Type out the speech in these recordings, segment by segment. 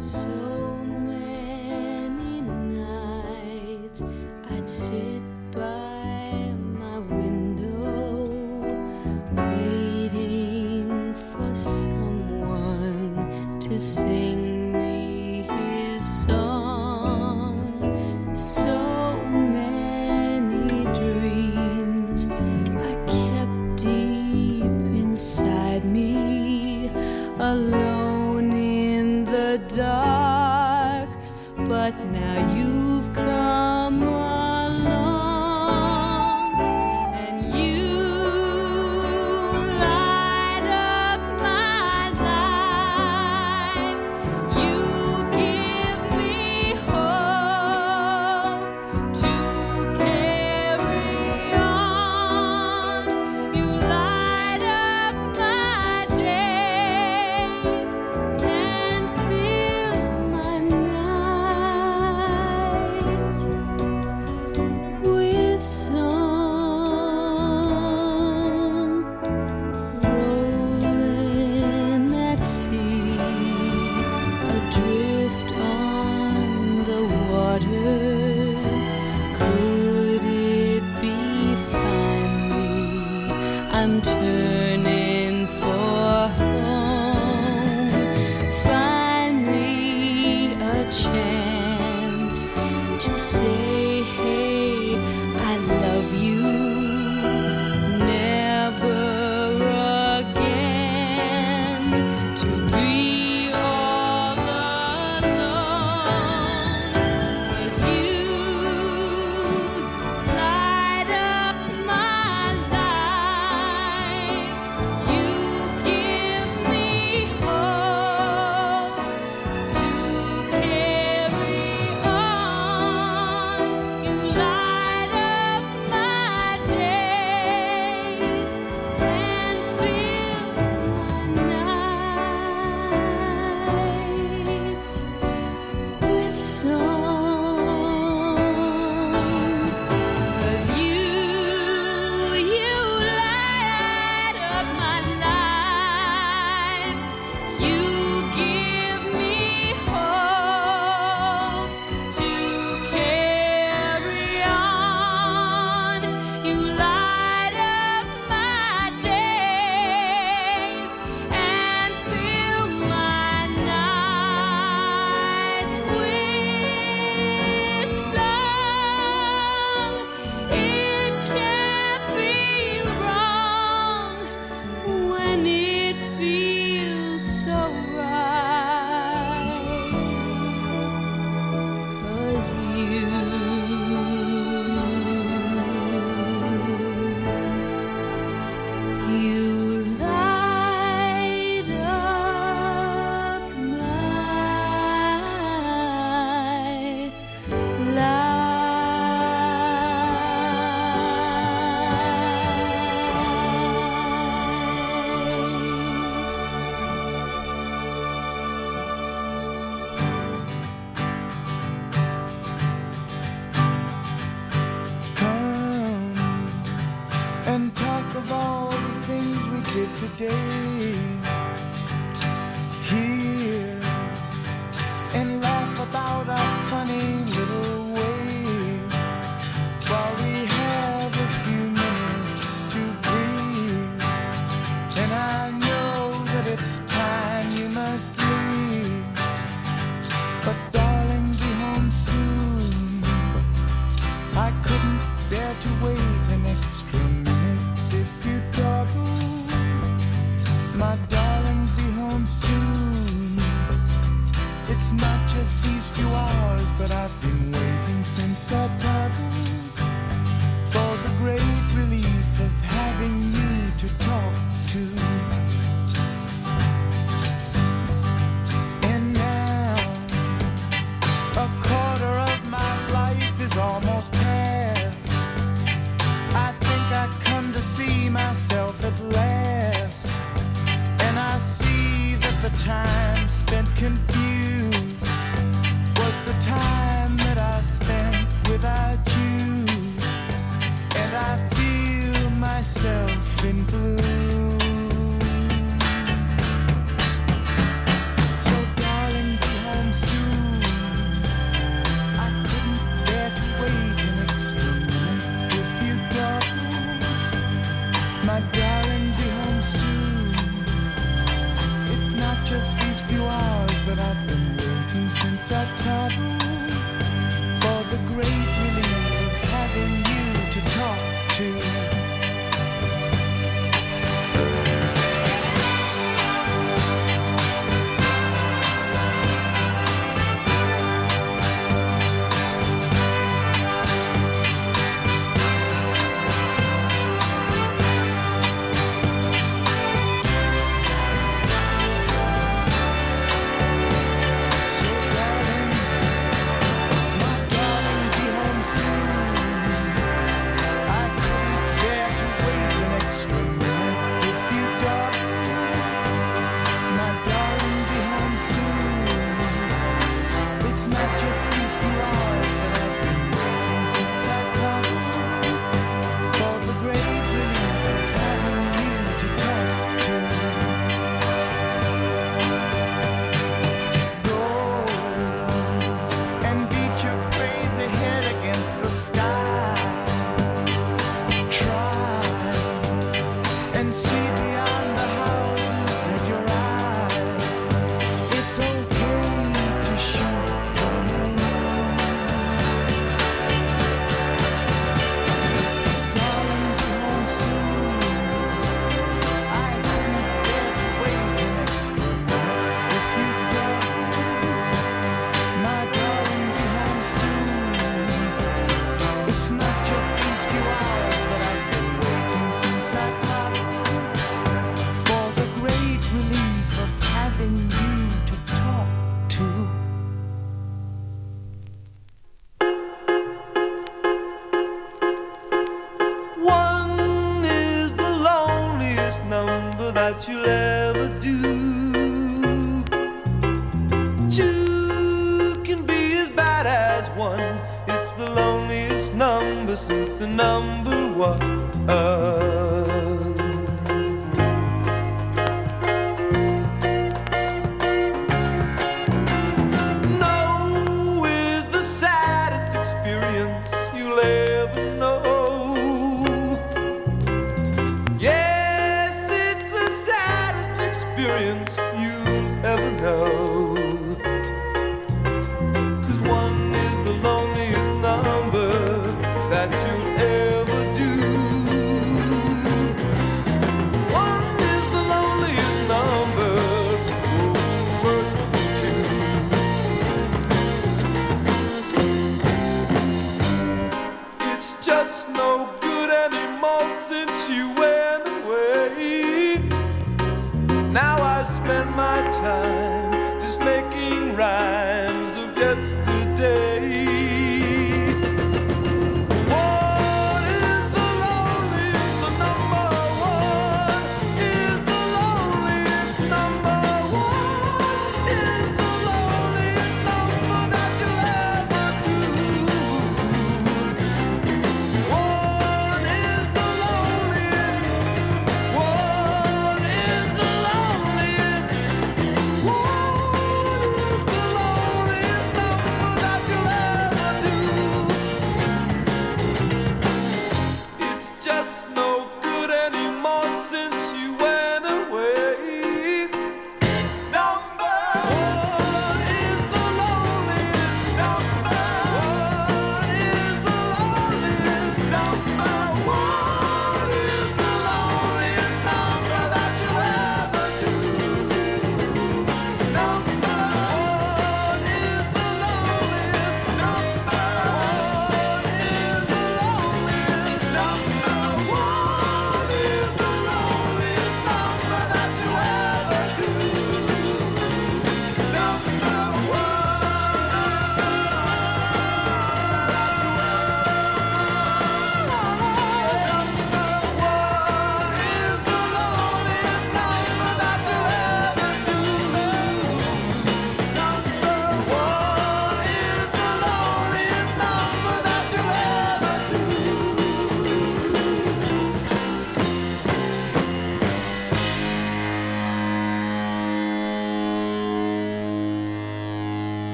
soon.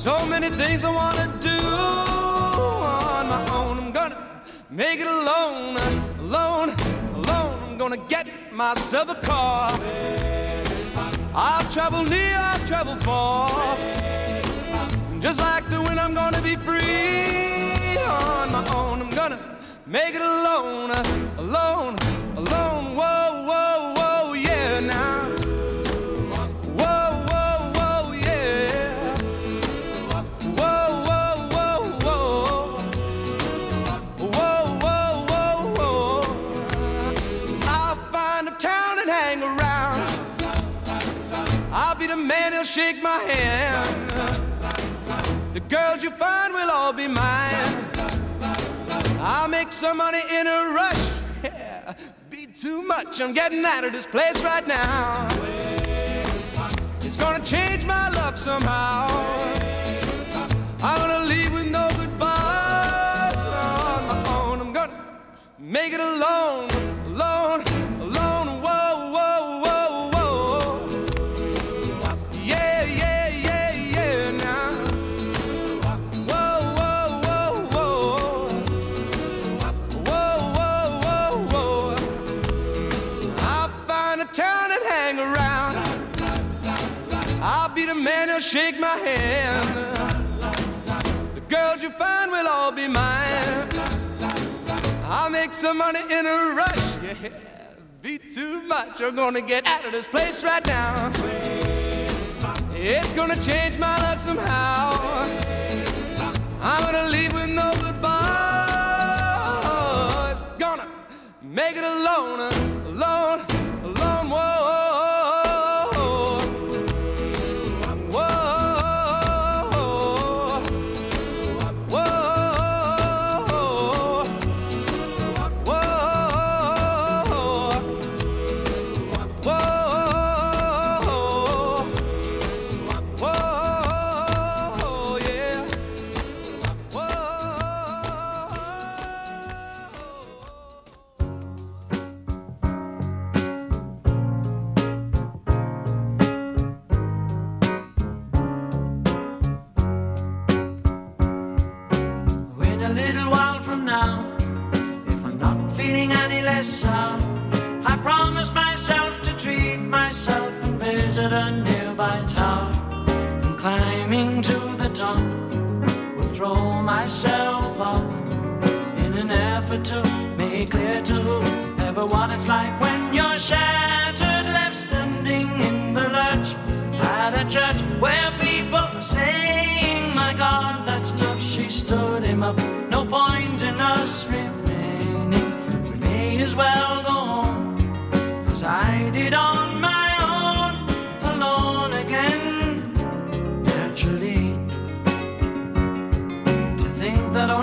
So many things I wanna do on my own. I'm gonna make it alone, alone, alone. I'm gonna get myself a car. I'll travel near, I'll travel far. Just like the wind, I'm gonna be free on my own. I'm gonna make it alone, alone, shake my hand. The girls you find will all be mine. I'll make some money in a rush. Yeah, be too much. I'm getting out of this place right now. It's gonna change my luck somehow. I'm gonna leave with no goodbye on my own. I'm gonna make it alone, alone, shake my hand. The girls you find will all be mine. I'll make some money in a rush. Yeah, be too much. I'm gonna get out of this place right now. It's gonna change my luck somehow. I'm gonna leave with no goodbyes. Gonna make it alone, myself off in an effort to make clear to everyone it's like when you're shattered, left standing in the lurch at a church where people are saying, My God, that's tough. She stood him up. No point in us remaining. We may as well go home as I did on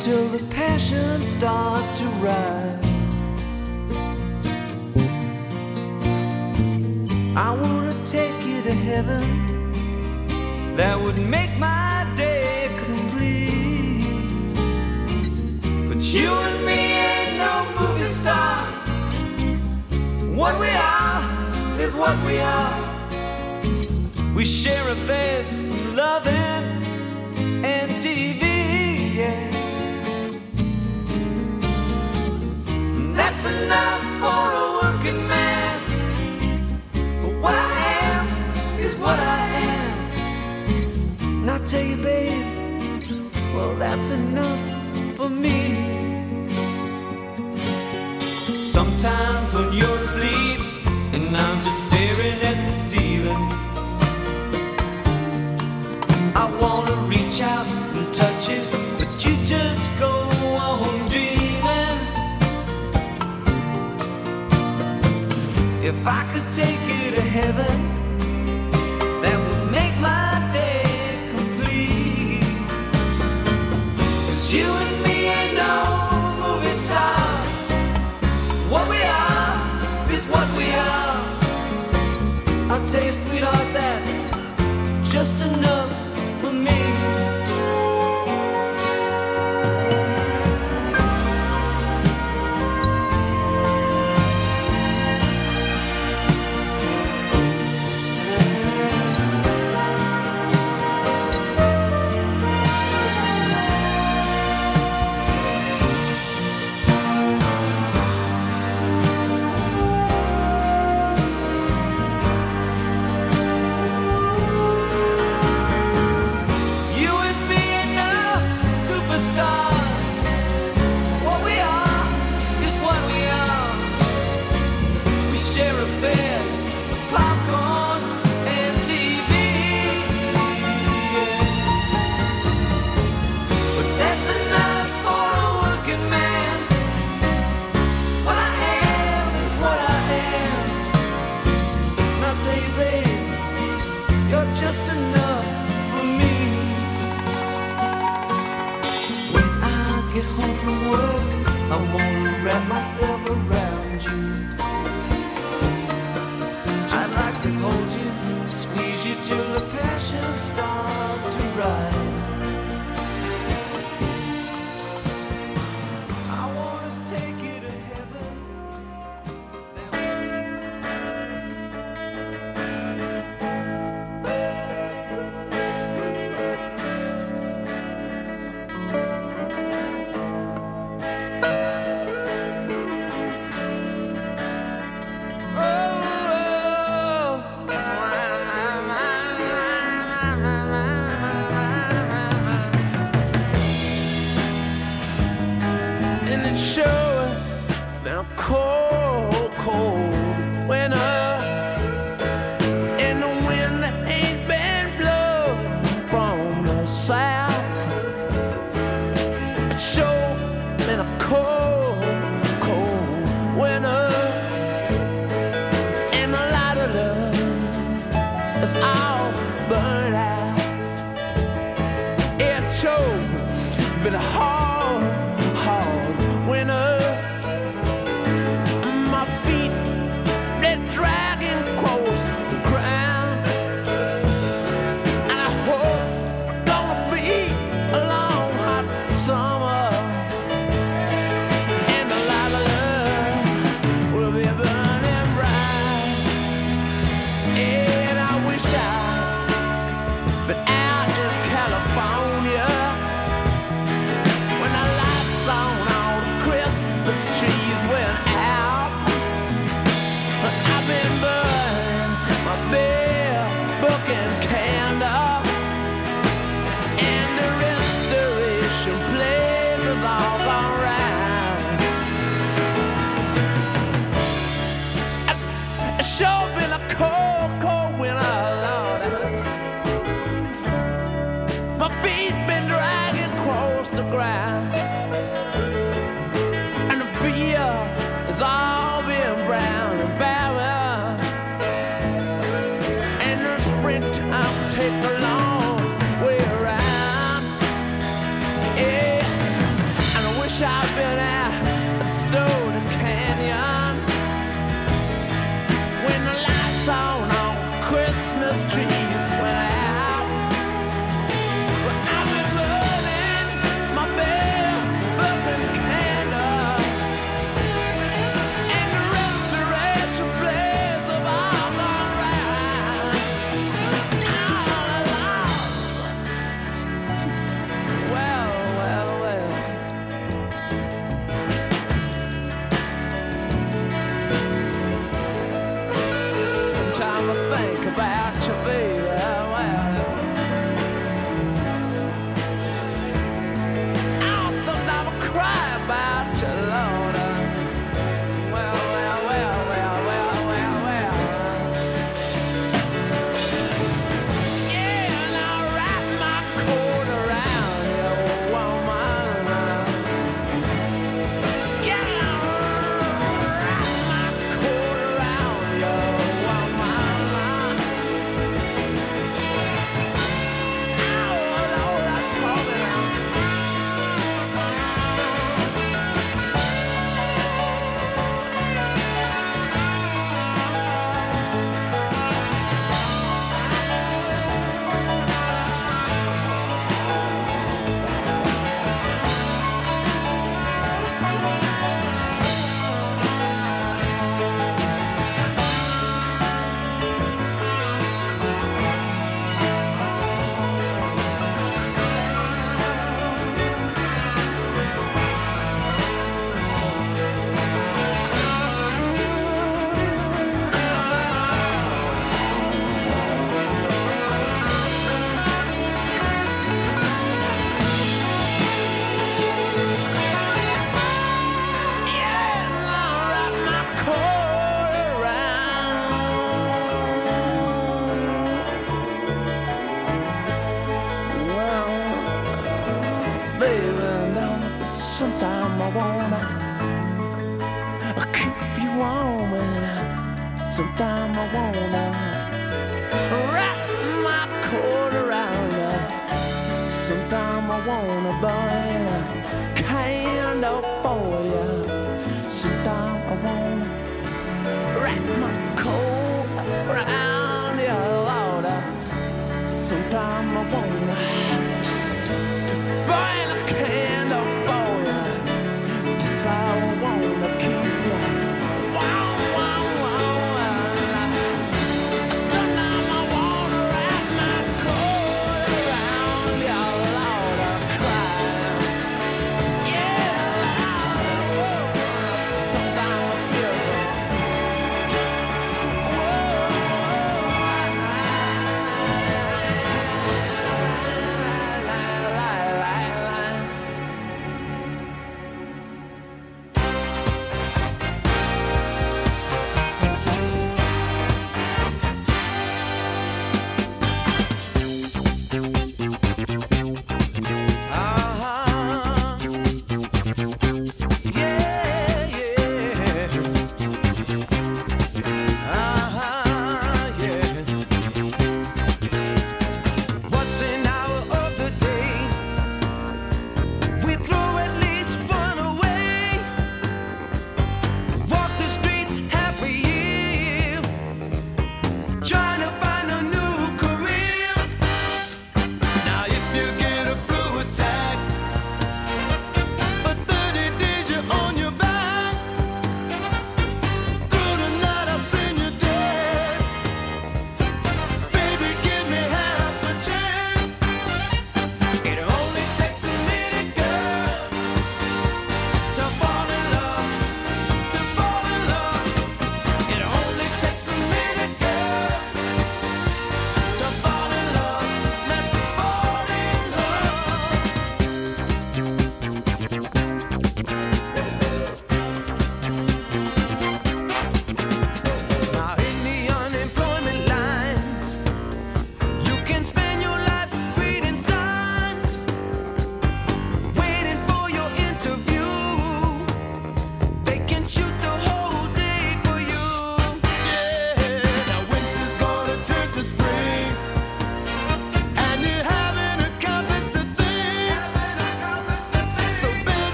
till the passion starts to rise. I wanna take you to heaven. That would make my tell you, babe, well, that's enough for me. Sometimes when you're asleep and I'm just staring at the ceiling.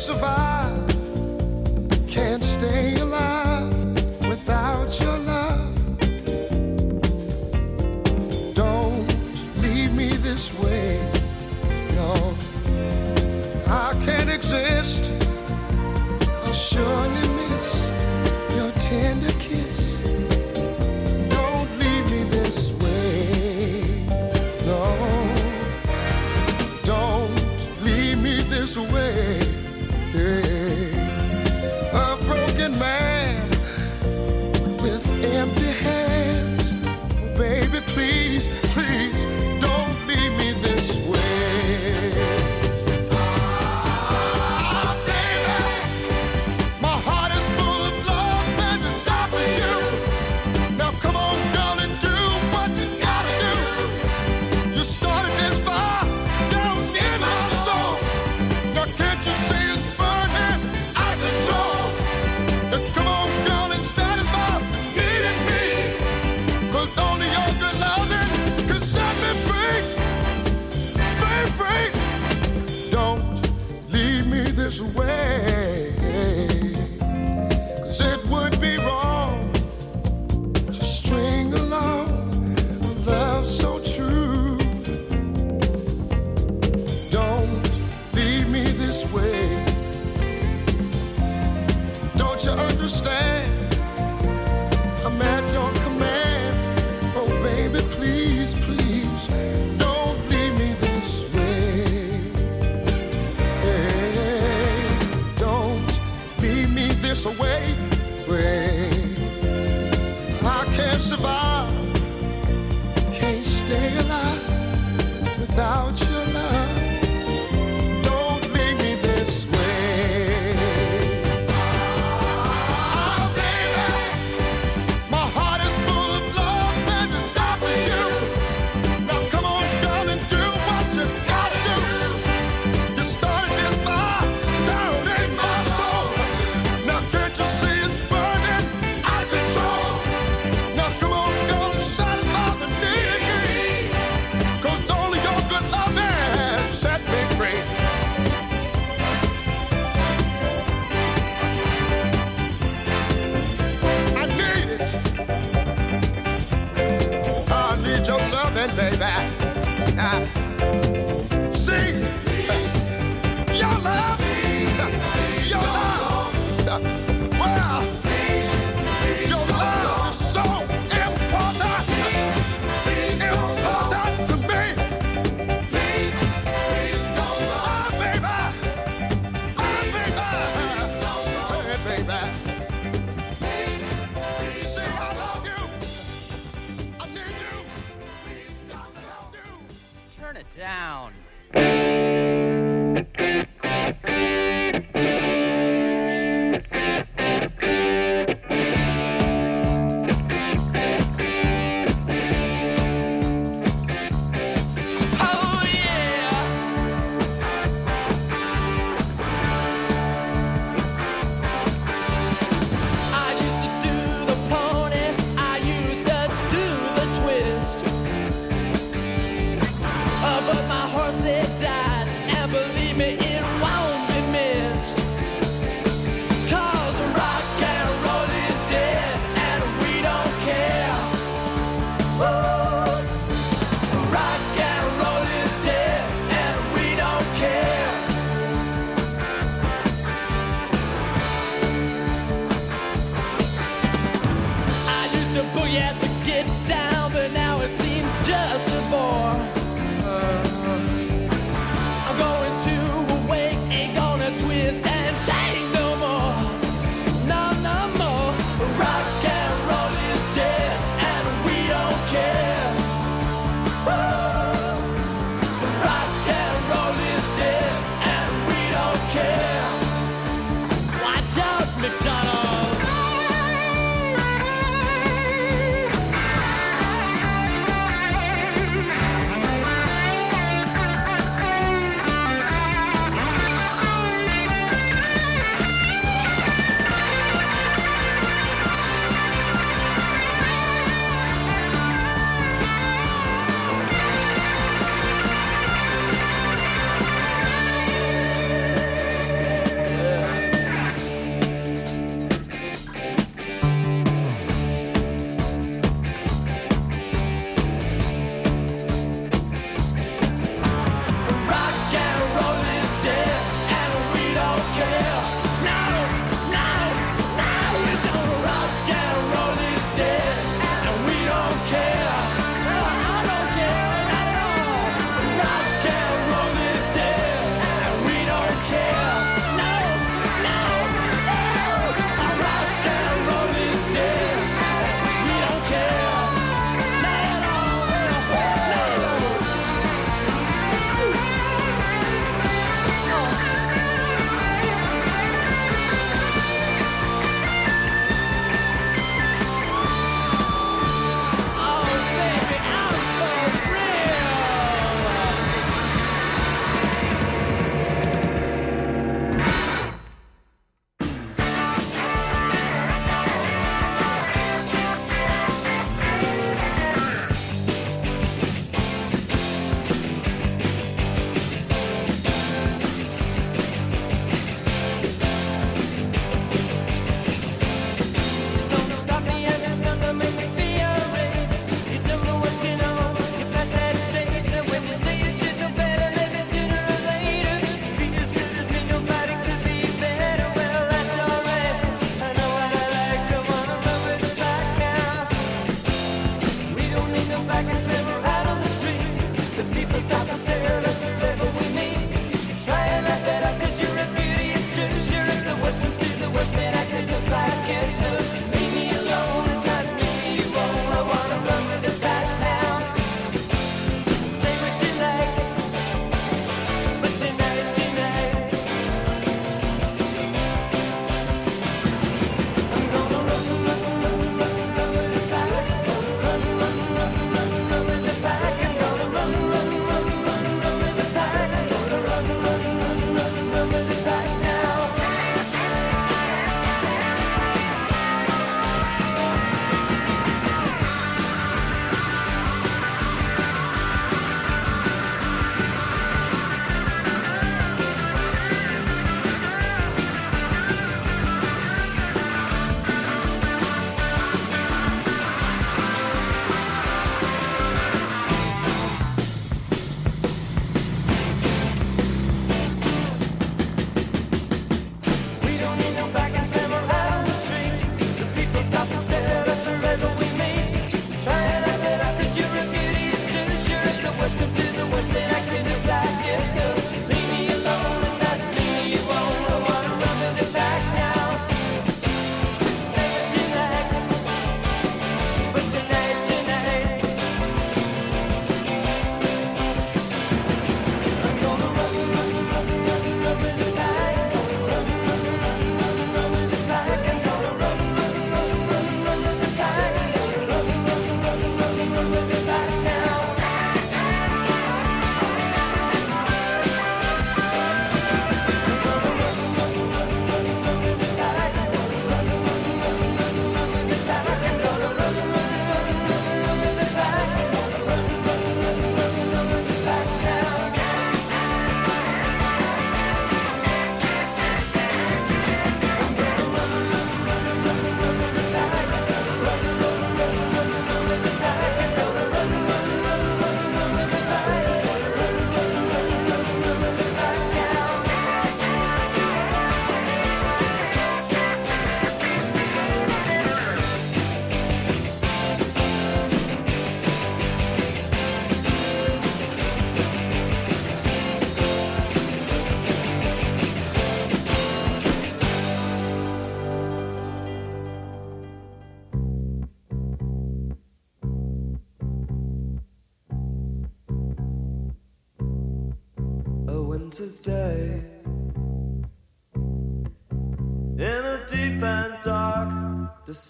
Survive, can't stay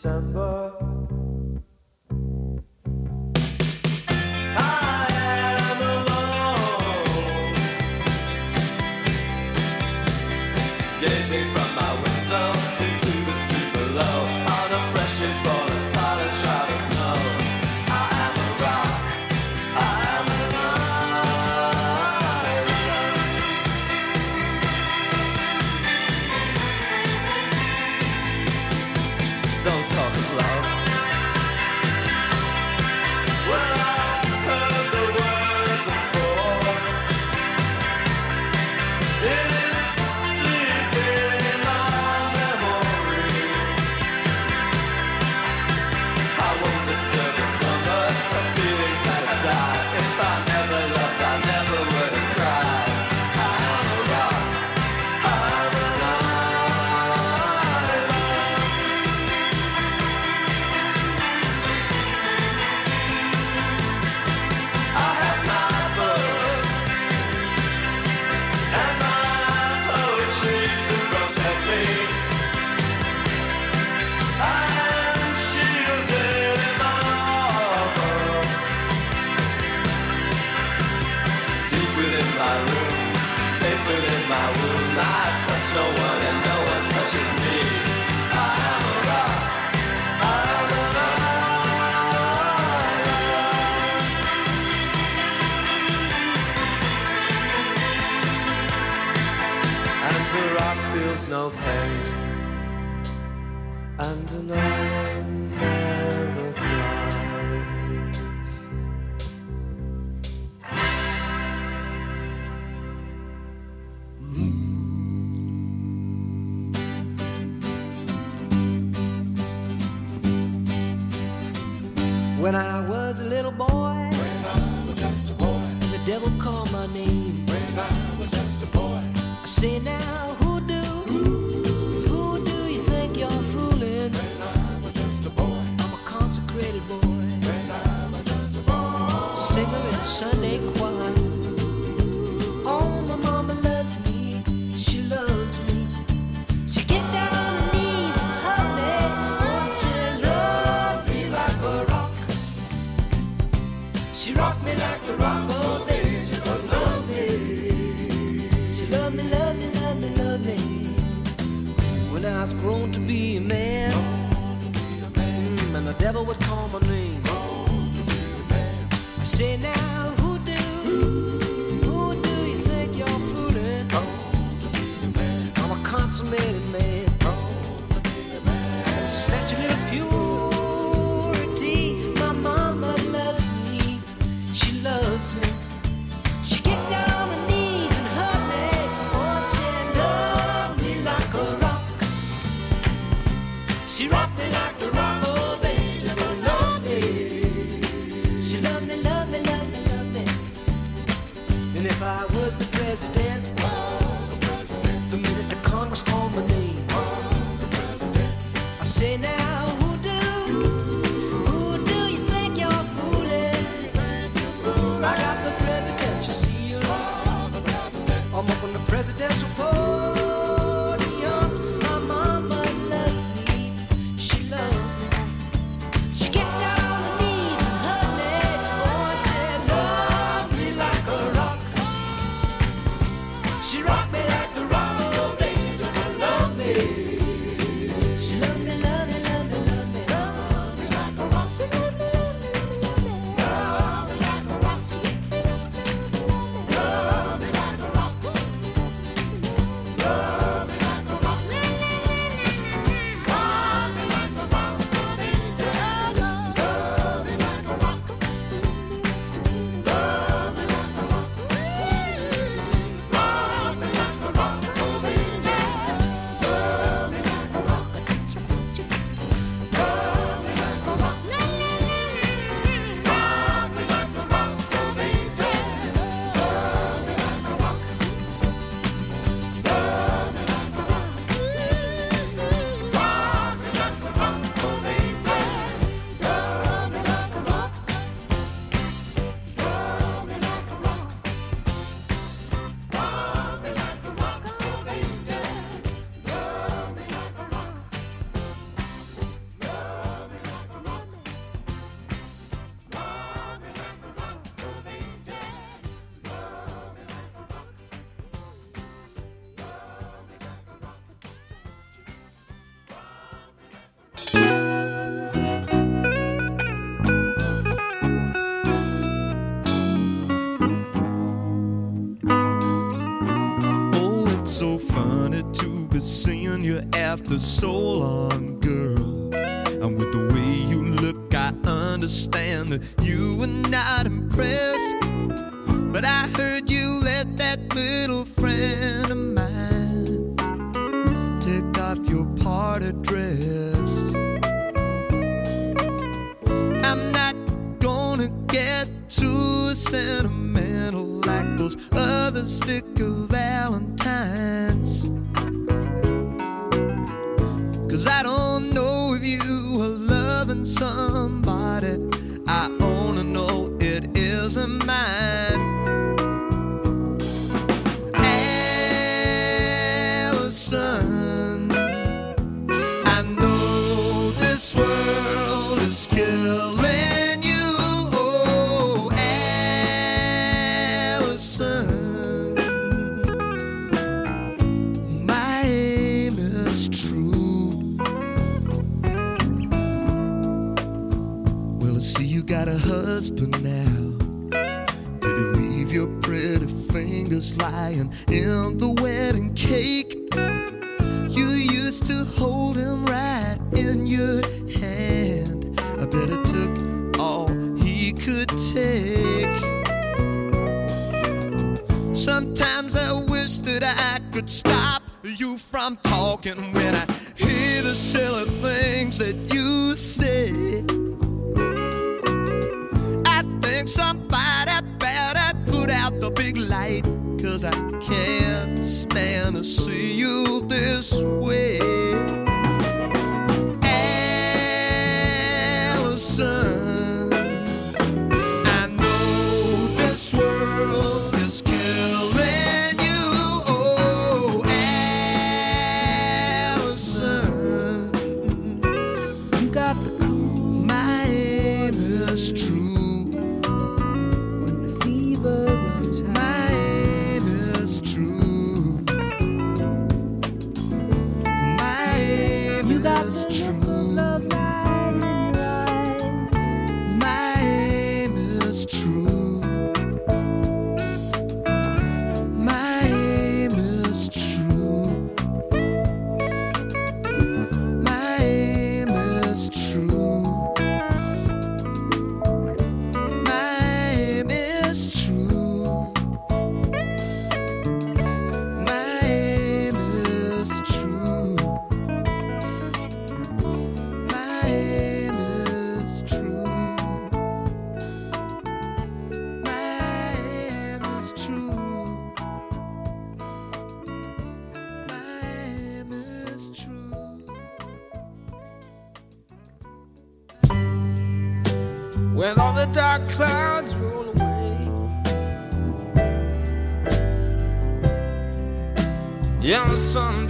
December. Would call my name. I say now, someday.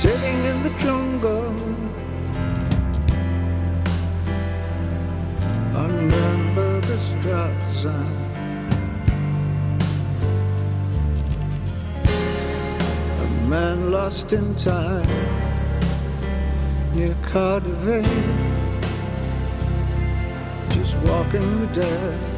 sitting in the jungle under the Straza. A man lost in time near Cardiff, just walking the dead.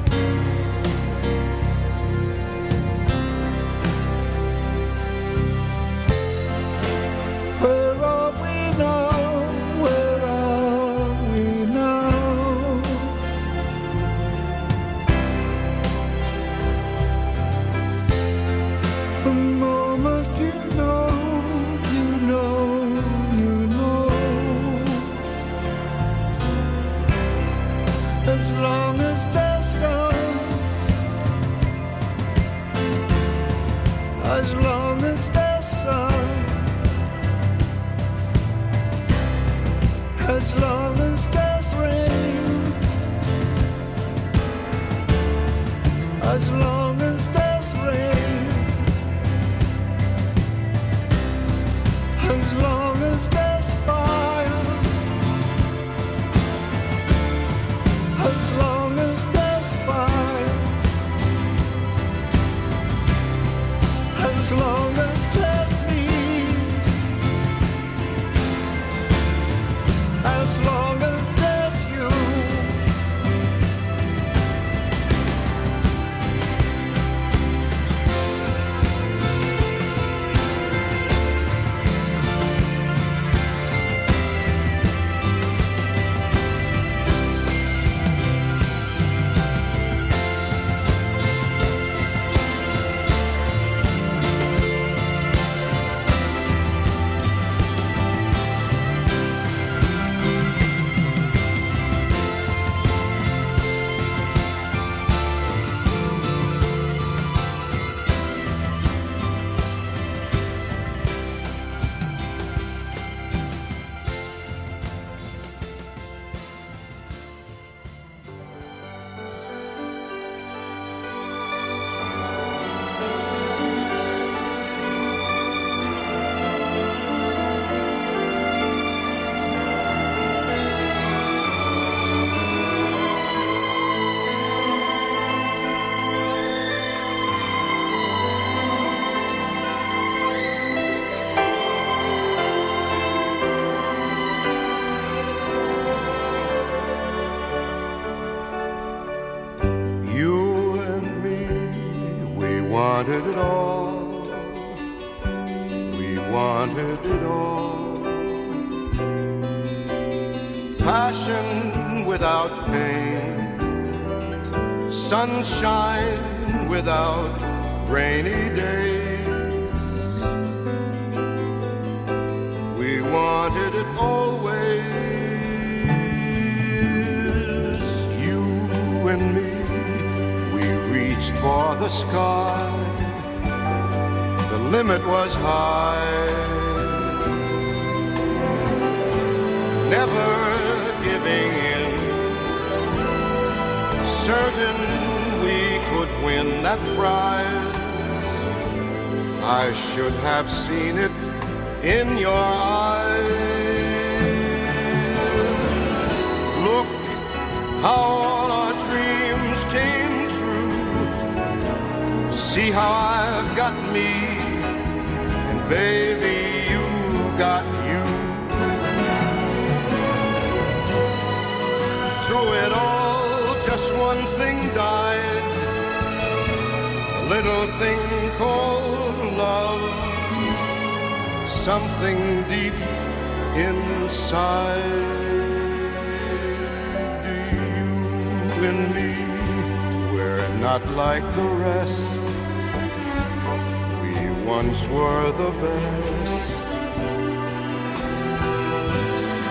once were the best.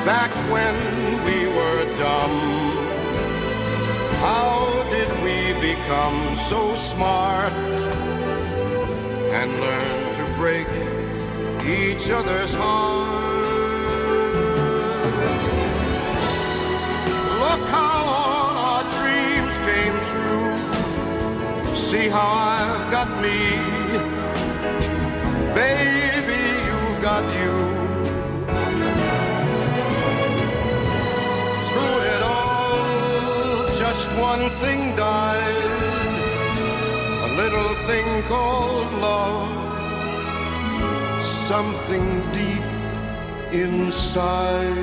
Back when we were dumb, how did we become so smart and learn to break each other's heart? Look how all our dreams came true. See how I've got me one thing died, a little thing called love, something deep inside.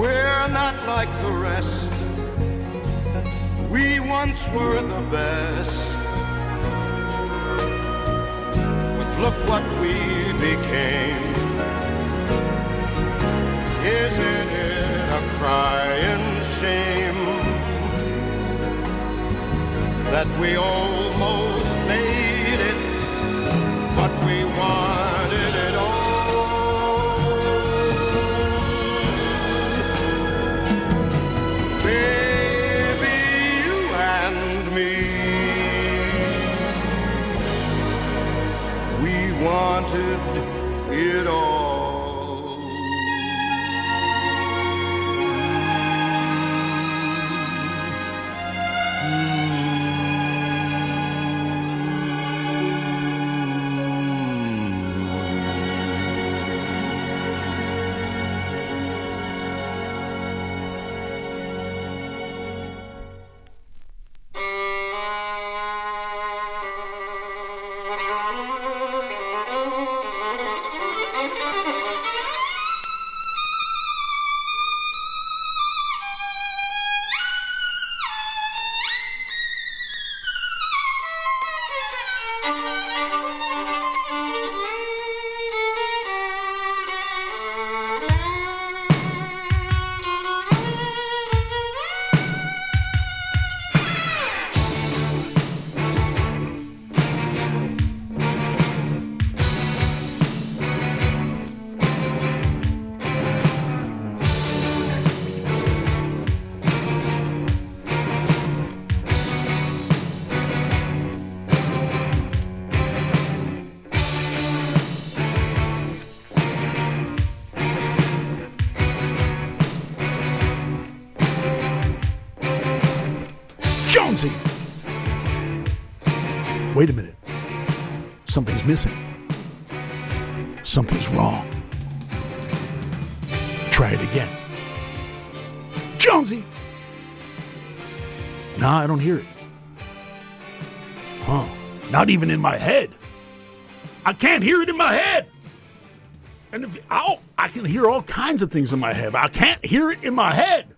We're not like the rest. We once were the best. Look what we became. Isn't it a crying shame that we almost made it, but we wanted it Not even in my head. I can't hear it in my head. And if oh, I can hear all kinds of things in my head, I can't hear it in my head.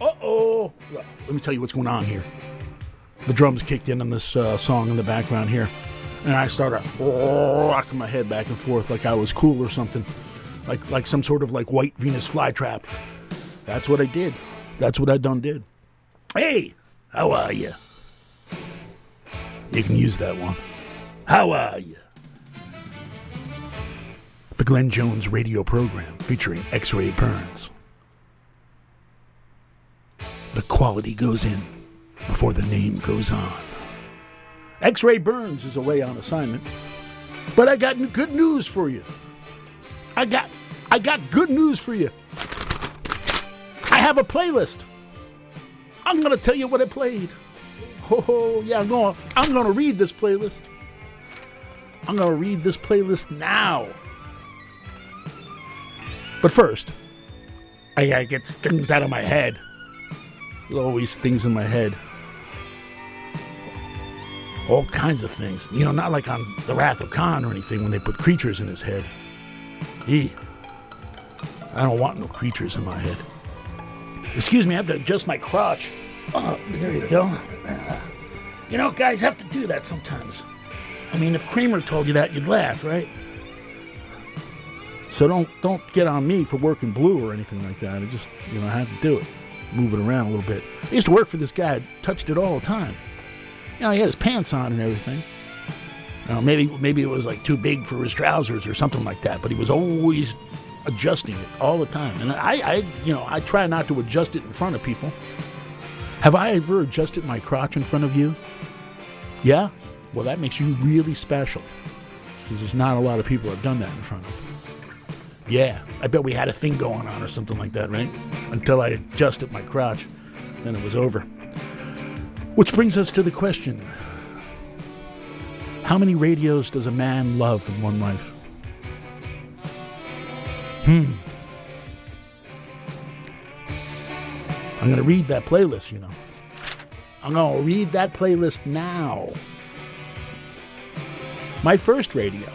Uh oh. Let me tell you what's going on here. The drums kicked in on this uh, song in the background here, and I started rocking my head back and forth like I was cool or something, like like some sort of like white Venus flytrap. That's what I did. That's what I done did. Hey, how are you? You can use that one. How are you? The Glenn Jones radio program featuring X Ray Burns. The quality goes in before the name goes on. X Ray Burns is away on assignment, but I got good news for you. I got I got good news for you. I have a playlist. I'm gonna tell you what I played. Oh yeah, I'm going I'm gonna read this playlist. I'm gonna read this playlist now. But first, I gotta get things out of my head. There's always things in my head. All kinds of things. You know, not like on The Wrath of Khan or anything when they put creatures in his head. Eee. I don't want no creatures in my head. Excuse me, I have to adjust my crotch. Oh, there you go. You know, guys have to do that sometimes. I mean, if Kramer told you that, you'd laugh, right? So don't don't get on me for working blue or anything like that. I just you know I had to do it, move it around a little bit. I used to work for this guy, touched it all the time. You know, he had his pants on and everything. You know, maybe maybe it was like too big for his trousers or something like that. But he was always adjusting it all the time. And I, I you know I try not to adjust it in front of people. Have I ever adjusted my crotch in front of you? Yeah. Well, that makes you really special because there's not a lot of people have done that in front of. Yeah, I bet we had a thing going on or something like that, right? Until I adjusted my crotch, then it was over. Which brings us to the question How many radios does a man love in one life? Hmm. I'm going to read that playlist, you know. I'm going to read that playlist now. My first radio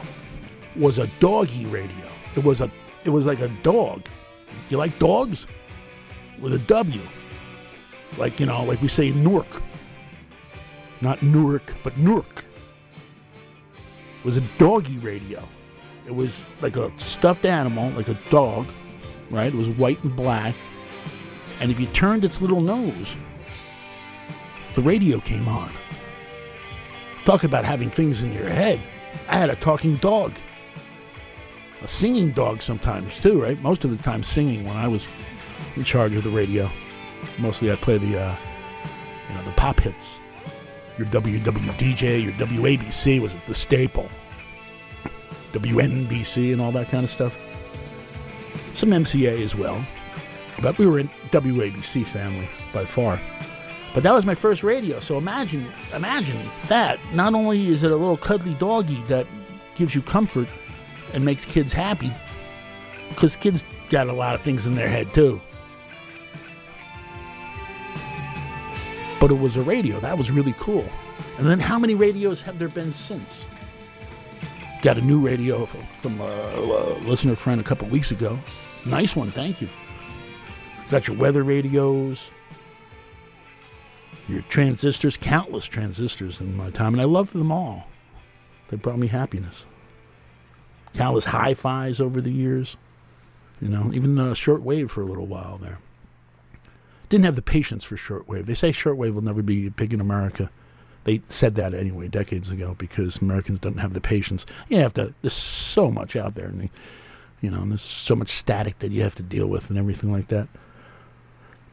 was a doggy radio. It was a it was like a dog. You like dogs? With a W. Like, you know, like we say Newark. not Newark, but Newark. It was a doggy radio. It was like a stuffed animal, like a dog, right? It was white and black. And if you turned its little nose, the radio came on. Talk about having things in your head. I had a talking dog. A singing dog sometimes too, right? Most of the time singing when I was in charge of the radio. Mostly I'd play the uh, you know, the pop hits. Your WWDJ, your WABC was the staple. WNBC and all that kind of stuff. Some MCA as well. But we were in WABC family by far. But that was my first radio, so imagine imagine that. Not only is it a little cuddly doggy that gives you comfort and makes kids happy, because kids got a lot of things in their head too. But it was a radio. That was really cool. And then how many radios have there been since? Got a new radio from, a listener friend a couple weeks ago. Nice one, thank you. Got your weather radios, your transistors, countless transistors in my time, and I loved them all. They brought me happiness. Countless hi fis over the years, you know, even the shortwave for a little while there. Didn't have the patience for shortwave. They say shortwave will never be big in America. They said that anyway decades ago because Americans don't have the patience. You have to. There's so much out there, and you know, and there's so much static that you have to deal with and everything like that.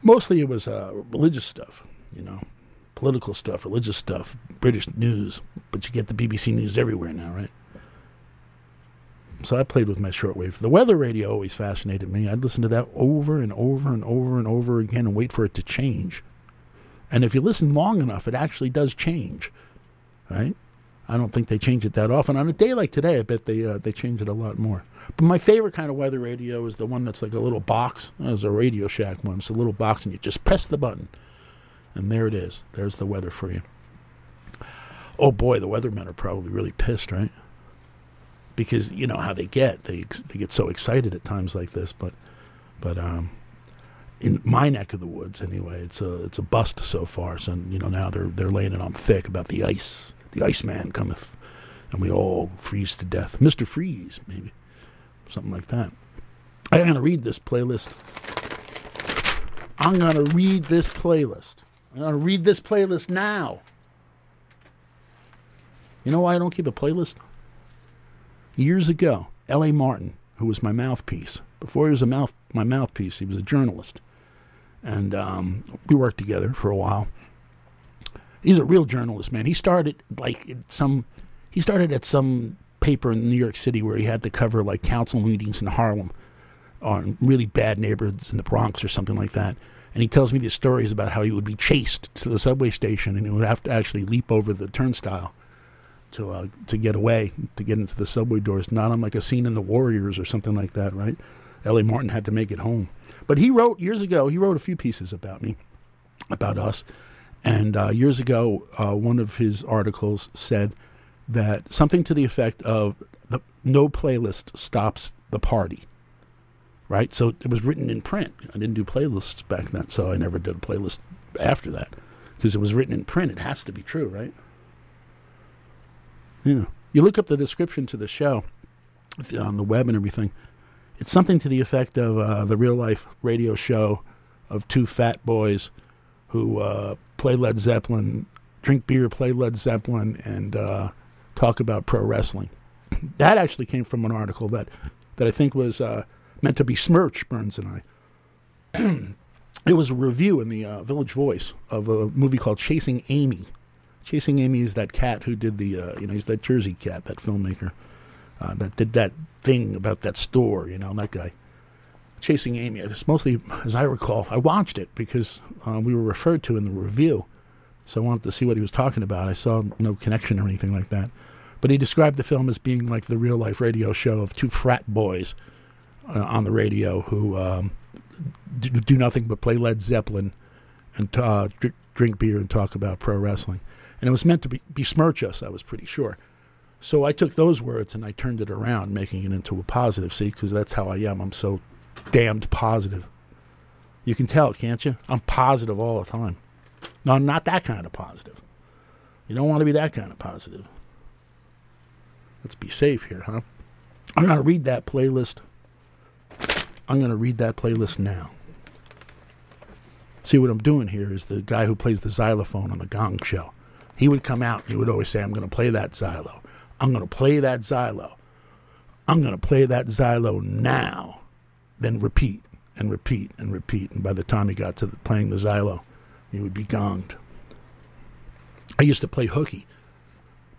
Mostly it was uh, religious stuff, you know, political stuff, religious stuff, British news. But you get the BBC news everywhere now, right? So I played with my shortwave. The weather radio always fascinated me. I'd listen to that over and over and over and over again and wait for it to change. And if you listen long enough, it actually does change, right? I don't think they change it that often. On a day like today, I bet they uh, they change it a lot more. But my favorite kind of weather radio is the one that's like a little box. There's a Radio Shack one. It's a little box, and you just press the button, and there it is. There's the weather for you. Oh boy, the weathermen are probably really pissed, right? Because you know how they get. They they get so excited at times like this, but but um, in my neck of the woods anyway, it's a it's a bust so far. So you know now they're they're laying it on thick about the ice. The Iceman cometh, and we all freeze to death. Mister Freeze, maybe something like that. I'm gonna read this playlist. I'm gonna read this playlist. I'm gonna read this playlist now. You know why I don't keep a playlist? Years ago, L.A. Martin, who was my mouthpiece, before he was a mouth my mouthpiece, he was a journalist, and um, we worked together for a while. He's a real journalist, man. He started like some, he started at some paper in New York City where he had to cover like council meetings in Harlem, or in really bad neighborhoods in the Bronx or something like that. And he tells me these stories about how he would be chased to the subway station and he would have to actually leap over the turnstile to uh, to get away, to get into the subway doors. Not unlike a scene in The Warriors or something like that, right? L.A. Martin had to make it home. But he wrote years ago. He wrote a few pieces about me, about us. And uh, years ago, uh, one of his articles said that something to the effect of the, no playlist stops the party. Right? So it was written in print. I didn't do playlists back then, so I never did a playlist after that because it was written in print. It has to be true, right? Yeah. You look up the description to the show on the web and everything. It's something to the effect of uh, the real life radio show of two fat boys who uh, play Led Zeppelin, drink beer, play Led Zeppelin, and uh, talk about pro wrestling. that actually came from an article that, that I think was uh, meant to besmirch Burns and I. it was a review in the uh, Village Voice of a movie called Chasing Amy. Chasing Amy is that cat who did the, uh, you know, he's that Jersey cat, that filmmaker uh, that did that thing about that store, you know, that guy. Chasing Amy. It's mostly, as I recall, I watched it because uh, we were referred to in the review. So I wanted to see what he was talking about. I saw no connection or anything like that. But he described the film as being like the real life radio show of two frat boys uh, on the radio who um, do, do nothing but play Led Zeppelin and uh, dr- drink beer and talk about pro wrestling. And it was meant to be, besmirch us, I was pretty sure. So I took those words and I turned it around, making it into a positive. See, because that's how I am. I'm so damned positive. You can tell, can't you? I'm positive all the time. No, I'm not that kind of positive. You don't want to be that kind of positive. Let's be safe here, huh? I'm going to read that playlist. I'm going to read that playlist now. See, what I'm doing here is the guy who plays the xylophone on the Gong Show. He would come out. And he would always say, I'm going to play that xylo. I'm going to play that xylo. I'm going to play that xylo now. Then repeat and repeat and repeat. And by the time he got to the, playing the xylo, he would be gonged. I used to play hooky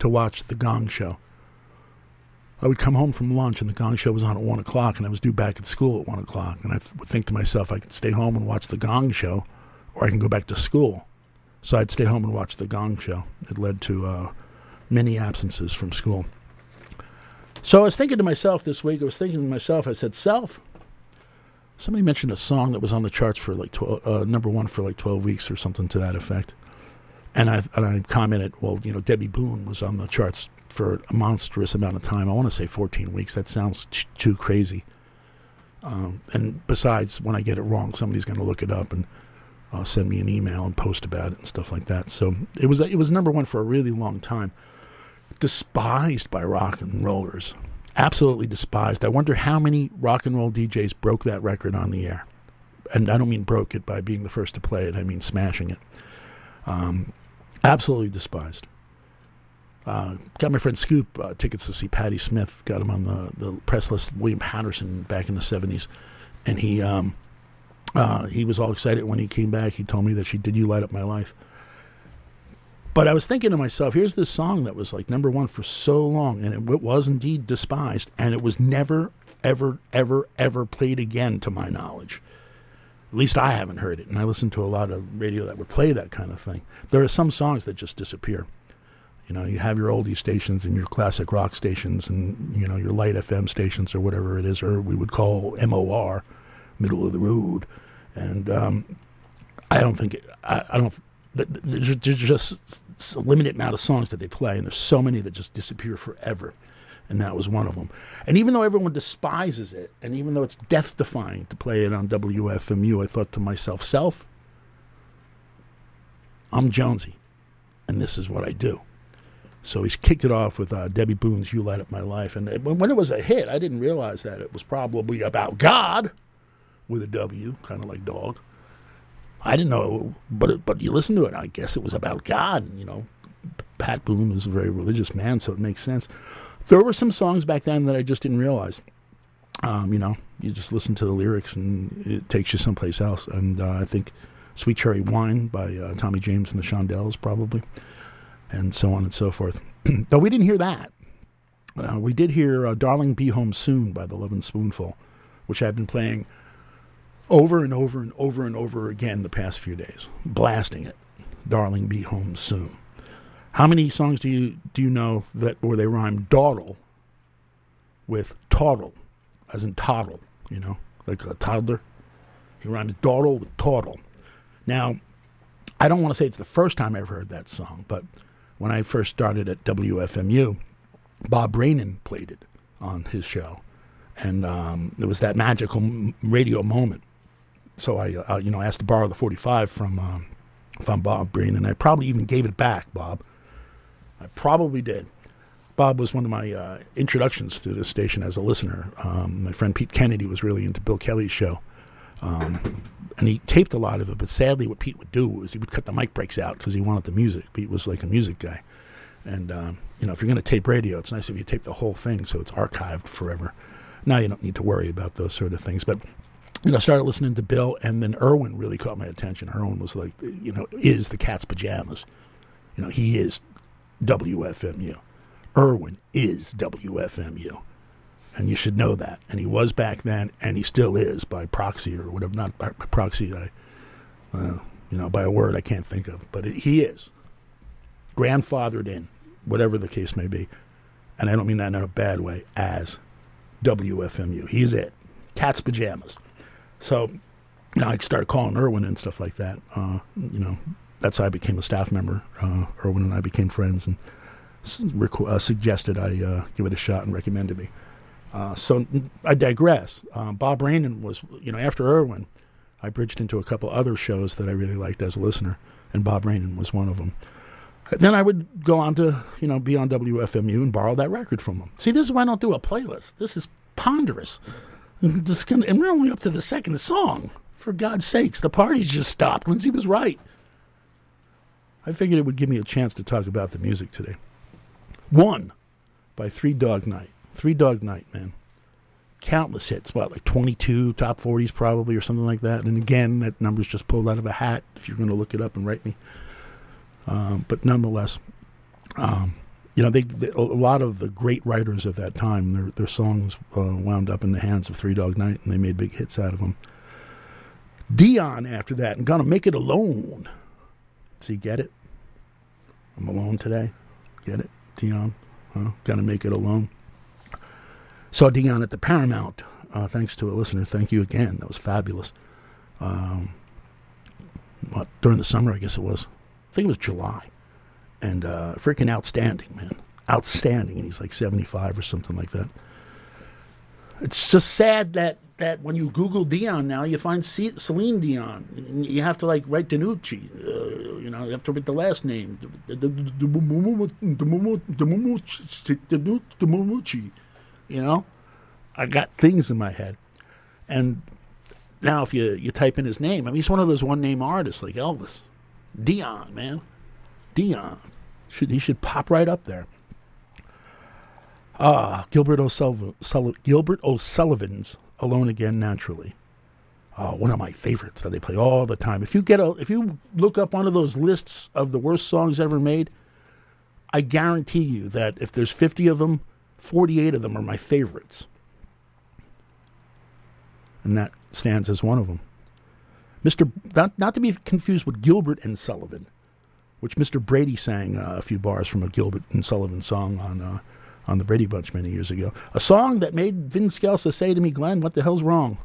to watch the Gong Show. I would come home from lunch and the Gong Show was on at one o'clock, and I was due back at school at one o'clock. And I th- would think to myself, I could stay home and watch the Gong Show, or I can go back to school. So I'd stay home and watch the Gong Show. It led to uh, many absences from school. So I was thinking to myself this week. I was thinking to myself. I said, "Self." Somebody mentioned a song that was on the charts for like 12, uh, number one for like twelve weeks or something to that effect. And I and I commented, well, you know, Debbie Boone was on the charts for a monstrous amount of time. I want to say 14 weeks. That sounds too crazy. Um, and besides, when I get it wrong, somebody's going to look it up and uh, send me an email and post about it and stuff like that. So it was it was number one for a really long time. Despised by rock and rollers, absolutely despised. I wonder how many rock and roll DJs broke that record on the air. And I don't mean broke it by being the first to play it. I mean smashing it. Um, absolutely despised. Uh, got my friend Scoop uh, tickets to see Patti Smith. Got him on the, the press list. William Paterson back in the seventies, and he um, uh, he was all excited when he came back. He told me that she did "You Light Up My Life." But I was thinking to myself, here's this song that was like number one for so long, and it, it was indeed despised, and it was never, ever, ever, ever played again, to my knowledge. At least I haven't heard it, and I listen to a lot of radio that would play that kind of thing. There are some songs that just disappear. You know, you have your oldie stations and your classic rock stations, and you know your light FM stations or whatever it is, or we would call MOR, middle of the road. And um, I don't think it, I, I don't. Th- th- There's just a limited amount of songs that they play, and there's so many that just disappear forever. And that was one of them. And even though everyone despises it, and even though it's death defying to play it on WFMU, I thought to myself, self, I'm Jonesy, and this is what I do. So he's kicked it off with uh, Debbie Boone's "You Light Up My Life," and when when it was a hit, I didn't realize that it was probably about God with a W, kind of like dog. I didn't know, but but you listen to it, I guess it was about God. You know, Pat Boone was a very religious man, so it makes sense. There were some songs back then that I just didn't realize. Um, you know, you just listen to the lyrics and it takes you someplace else. And uh, I think "Sweet Cherry Wine" by uh, Tommy James and the Shondells, probably and so on and so forth. but we didn't hear that. Uh, we did hear uh, Darling Be Home Soon by the Lovin' Spoonful, which I've been playing over and over and over and over again the past few days, blasting it. Darling Be Home Soon. How many songs do you do you know that where they rhyme dawdle with toddle, as in toddle, you know, like a toddler? He rhymes dawdle with toddle. Now, I don't want to say it's the first time I ever heard that song, but when I first started at WFMU, Bob Rainan played it on his show, and um, it was that magical radio moment. So I, uh, you know, asked to borrow the 45 from um, from Bob Rainan. I probably even gave it back, Bob. I probably did. Bob was one of my uh, introductions to this station as a listener. Um, my friend Pete Kennedy was really into Bill Kelly's show. Um, and he taped a lot of it, but sadly, what Pete would do was he would cut the mic breaks out because he wanted the music. Pete was like a music guy. And, um, you know, if you're going to tape radio, it's nice if you tape the whole thing so it's archived forever. Now you don't need to worry about those sort of things. But, know, I started listening to Bill, and then Irwin really caught my attention. Irwin was like, you know, is the cat's pajamas. You know, he is WFMU. Irwin is WFMU. And you should know that. And he was back then, and he still is by proxy or whatever. Not by proxy, I, uh, you know, by a word I can't think of. But it, he is grandfathered in, whatever the case may be. And I don't mean that in a bad way, as WFMU. He's it. Cat's pajamas. So, I started calling Irwin and stuff like that. Uh, you know, that's how I became a staff member. Uh, Irwin and I became friends and uh, suggested I uh, give it a shot and recommended me. Uh, so I digress. Uh, Bob Rainan was, you know, after Irwin, I bridged into a couple other shows that I really liked as a listener, and Bob Rainan was one of them. Then I would go on to, you know, be on WFMU and borrow that record from them. See, this is why I don't do a playlist. This is ponderous. And Just and we're only up to the second song. For God's sakes, the party's just stopped. Lindsay was right. I figured it would give me a chance to talk about the music today. One by Three Dog Night. Three Dog Night, man. Countless hits, what, like 22 top 40s probably or something like that. And again, that number's just pulled out of a hat if you're going to look it up and write me. Um, but nonetheless, um, you know, they, they a lot of the great writers of that time, their their songs uh, wound up in the hands of Three Dog Night, and they made big hits out of them. Dion after that, and gonna make it alone. See, get it? I'm alone today. Get it, Dion? Huh? Gonna make it alone. Saw Dion at the Paramount. Uh, thanks to a listener. Thank you again. That was fabulous. Um, what, during the summer, I guess it was. I think it was July. And uh, freaking outstanding, man. Outstanding. And he's like 75 or something like that. It's just sad that, that when you Google Dion now, you find C- Celine Dion. You have to like write DiMucci. Uh, you know, you have to write the last name. You know? I got things in my head. And now if you, you type in his name, I mean, he's one of those one name artists like Elvis. Dion, man. Dion. Should he should pop right up there. Ah, Gilbert O'Sullivan, Sulli- Gilbert O'Sullivan's "Alone Again Naturally." Oh, one of my favorites that they play all the time. If you get a, if you look up one of those lists of the worst songs ever made, I guarantee you that if there's 50 of them, 48 of them are my favorites, and that stands as one of them. Mr. Not, not to be confused with Gilbert and Sullivan, which Mr. Brady sang uh, a few bars from a Gilbert and Sullivan song on uh, on the Brady Bunch many years ago. A song that made Vin Scelsa say to me, "Glenn, what the hell's wrong?"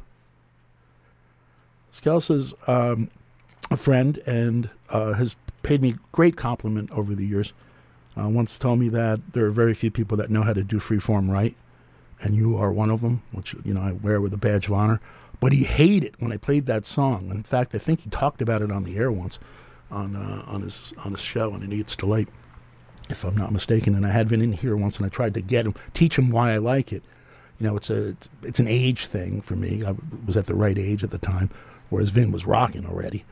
Scelsa's um, a friend and uh, has paid me great compliment over the years. Uh, once told me that there are very few people that know how to do freeform right, and you are one of them, which you know I wear with a badge of honor. But he hated when I played that song. In fact, I think he talked about it on the air once on uh, on his on his show on Idiot's Delight, if I'm not mistaken. And I had been in here once, and I tried to get him, teach him why I like it. You know, it's a it's, it's an age thing for me. I was at the right age at the time, whereas Vin was rocking already,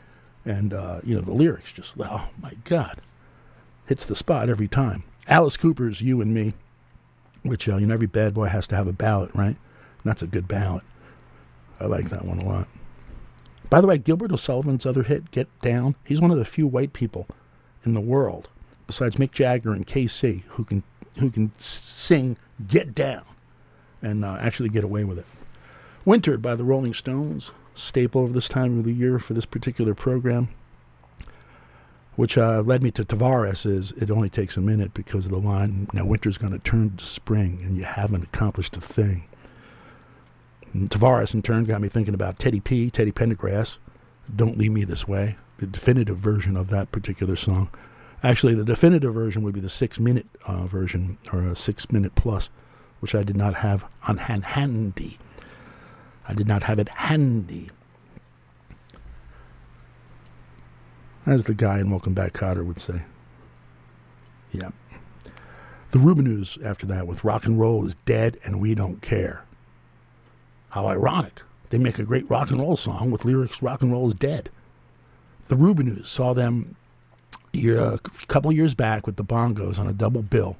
and uh, you know the lyrics just oh my god, hits the spot every time. Alice Cooper's "You and Me," which uh, you know every bad boy has to have a ballot, right? And that's a good ballot. I like that one a lot. By the way, Gilbert O'Sullivan's other hit, Get Down, he's one of the few white people in the world, besides Mick Jagger and KC, who can who can sing Get Down and uh, actually get away with it. Winter by the Rolling Stones, staple of this time of the year for this particular program, which uh, led me to Tavares is It Only Takes a Minute because of the line, Now winter's going to turn to spring and you haven't accomplished a thing. Tavares, in turn, got me thinking about Teddy P, Teddy Pendergrass, Don't Leave Me This Way, the definitive version of that particular song. Actually, the definitive version would be the six minute uh, version, or a six minute plus, which I did not have on hand handy. I did not have it handy. As the guy in Welcome Back Kotter would say. Yeah. The Rubinoos after that with Rock and Roll is Dead and We Don't Care. How ironic. They make a great rock and roll song with lyrics Rock and Roll is Dead. The Rubinoos saw them a couple years back with the Bongos on a double bill.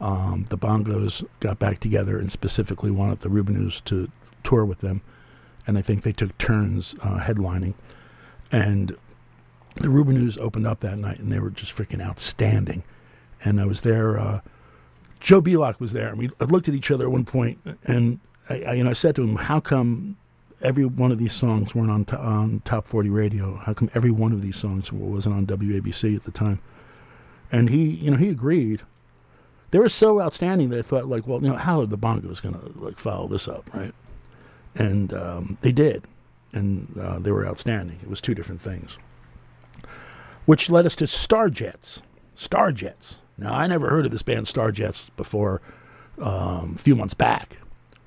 Um, the Bongos got back together and specifically wanted the Rubinoos to tour with them. And I think they took turns uh, headlining. And the Rubinoos opened up that night and they were just freaking outstanding. And I was there. Uh, Joe Belock was there, and we looked at each other at one point, and I, I, you know, I said to him, "How come every one of these songs weren't on to, on top forty radio? How come every one of these songs wasn't on WABC at the time?" And he, you know, he agreed. They were so outstanding that I thought, like, well, you know, how are the Bongos going to like follow this up, right? And um, they did, and uh, they were outstanding. It was two different things, which led us to Starjets. Starjets. Now, I never heard of this band Starjets before um, a few months back.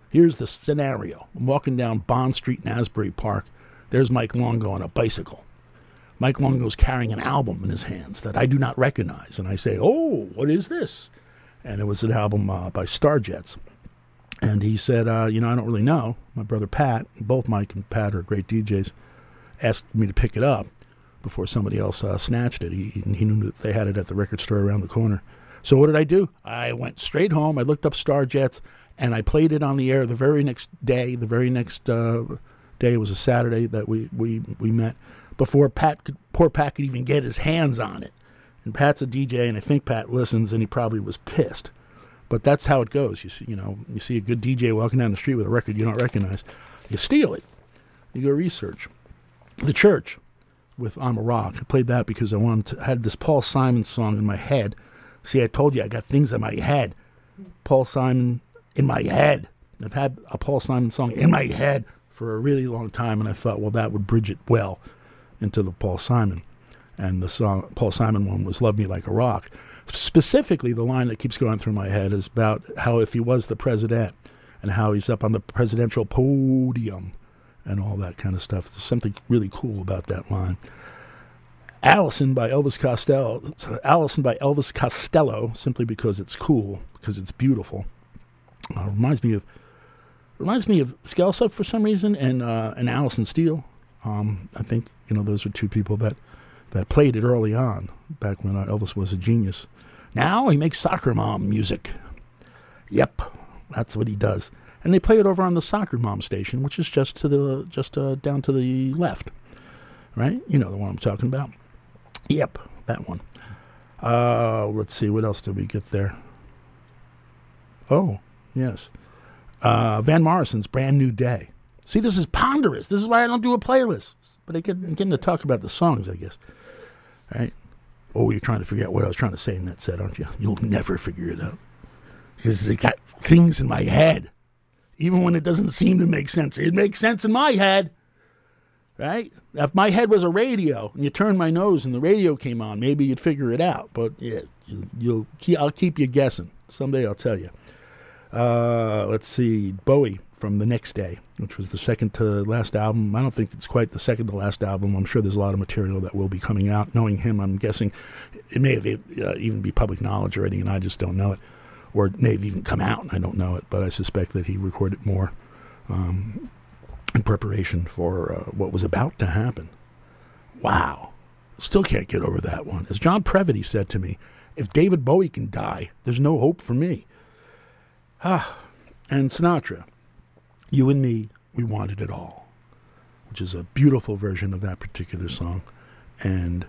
Here's the scenario I'm walking down Bond Street in Asbury Park. There's Mike Longo on a bicycle. Mike Longo's carrying an album in his hands that I do not recognize. And I say, Oh, what is this? And it was an album uh, by Starjets. And he said, uh, You know, I don't really know. My brother Pat, both Mike and Pat are great DJs, asked me to pick it up before somebody else uh, snatched it. He, he knew that they had it at the record store around the corner. So what did I do? I went straight home. I looked up Starjets and I played it on the air the very next day. The very next uh, day was a Saturday that we, we, we met before Pat could, poor Pat could even get his hands on it. And Pat's a DJ, and I think Pat listens, and he probably was pissed. But that's how it goes. You see, you know, you see a good DJ walking down the street with a record you don't recognize, you steal it. You go research. The Church with I'm a Rock. I played that because I wanted to, had this Paul Simon song in my head. See, I told you I got things in my head. Paul Simon in my head. I've had a Paul Simon song in my head for a really long time, and I thought, well, that would bridge it well into the Paul Simon. And the song, Paul Simon one was Love Me Like a Rock. Specifically, the line that keeps going through my head is about how if he was the president and how he's up on the presidential podium and all that kind of stuff. There's something really cool about that line. Allison by Elvis Costello. Allison by Elvis Costello, simply because it's cool, because it's beautiful. Uh, reminds me of reminds me of Scelsa for some reason, and uh, and Allison Steele. Um, I think you know those are two people that that played it early on, back when uh, Elvis was a genius. Now he makes soccer mom music. Yep, that's what he does. And they play it over on the soccer mom station, which is just to the just uh, down to the left, right? You know the one I'm talking about. Yep, that one. Uh, let's see, what else did we get there? Oh, yes. Uh, Van Morrison's Brand New Day. See, this is ponderous. This is why I don't do a playlist. But I get getting to talk about the songs, I guess. Right? Oh, you're trying to figure out what I was trying to say in that set, aren't you? You'll never figure it out. Because I got things in my head. Even when it doesn't seem to make sense. It makes sense in my head. Right? If my head was a radio and you turned my nose and the radio came on, maybe you'd figure it out. But yeah, you, you'll keep, I'll keep you guessing. Someday I'll tell you. Uh, let's see, Bowie from the next day, which was the second to last album. I don't think it's quite the second to last album. I'm sure there's a lot of material that will be coming out. Knowing him, I'm guessing it may have uh, even be public knowledge already, and I just don't know it, or it may have even come out and I don't know it. But I suspect that he recorded more um, in preparation for uh, what was about to happen. Wow, still can't get over that one. As John Previty said to me, "If David Bowie can die, there's no hope for me." Ah, and Sinatra, you and me, we wanted it all, which is a beautiful version of that particular song. And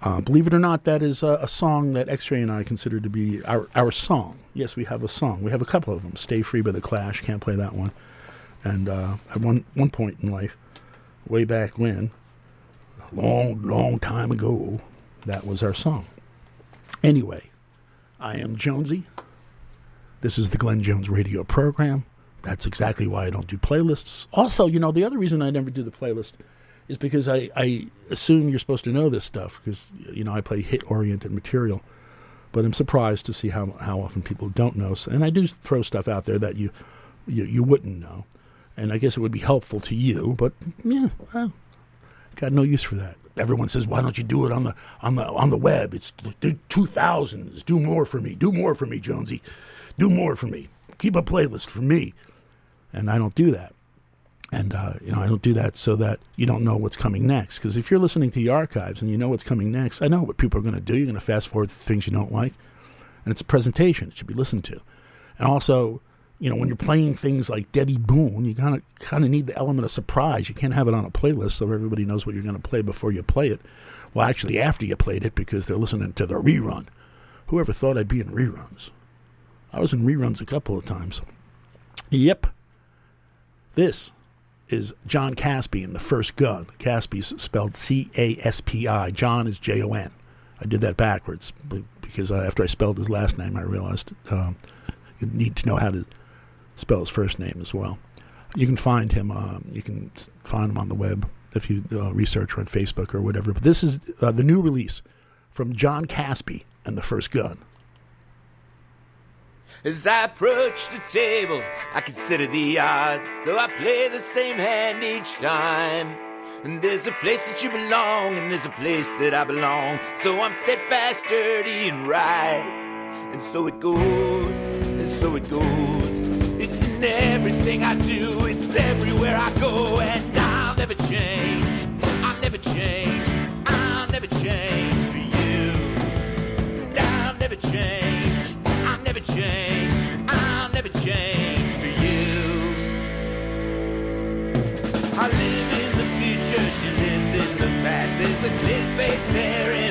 uh, believe it or not, that is a, a song that X Ray and I consider to be our, our song. Yes, we have a song. We have a couple of them. Stay Free by The Clash, can't play that one. And uh, at one, one point in life, way back when, a long, long time ago, that was our song. Anyway, I am Jonesy. This is the Glenn Jones radio program. That's exactly why I don't do playlists. Also, you know, the other reason I never do the playlist is because I, I assume you're supposed to know this stuff because, you know, I play hit oriented material. But I'm surprised to see how, how often people don't know. And I do throw stuff out there that you, you, you wouldn't know. And I guess it would be helpful to you, but yeah, well, got no use for that. Everyone says, "Why don't you do it on the on the on the web?" It's the two thousands. Do more for me. Do more for me, Jonesy. Do more for me. Keep a playlist for me. And I don't do that. And uh, you know, I don't do that so that you don't know what's coming next. Because if you're listening to the archives and you know what's coming next, I know what people are going to do. You're going to fast forward things you don't like, and it's a presentation. It should be listened to. And also, you know, when you're playing things like Debbie Boone, you kind of kind of need the element of surprise. You can't have it on a playlist so everybody knows what you're going to play before you play it. Well, actually, after you played it because they're listening to the rerun. Whoever thought I'd be in reruns? I was in reruns a couple of times. Yep. This is John Caspi in The First Gun. Caspi's spelled C A S P I. John is J O N. I did that backwards because after I spelled his last name, I realized um, you need to know how to spell his first name as well. You can find him. Um, you can find him on the web if you uh, research on Facebook or whatever. But this is uh, the new release from John Caspi and The First Gun. As I approach the table, I consider the odds, though I play the same hand each time. And there's a place that you belong, and there's a place that I belong. So I'm steadfast, sturdy, and right. And so it goes, and so it goes. It's in everything I do, it's everywhere I go, and I'll never change. I'll never change. I'll never change for you. And I'll never change. bicyclist base there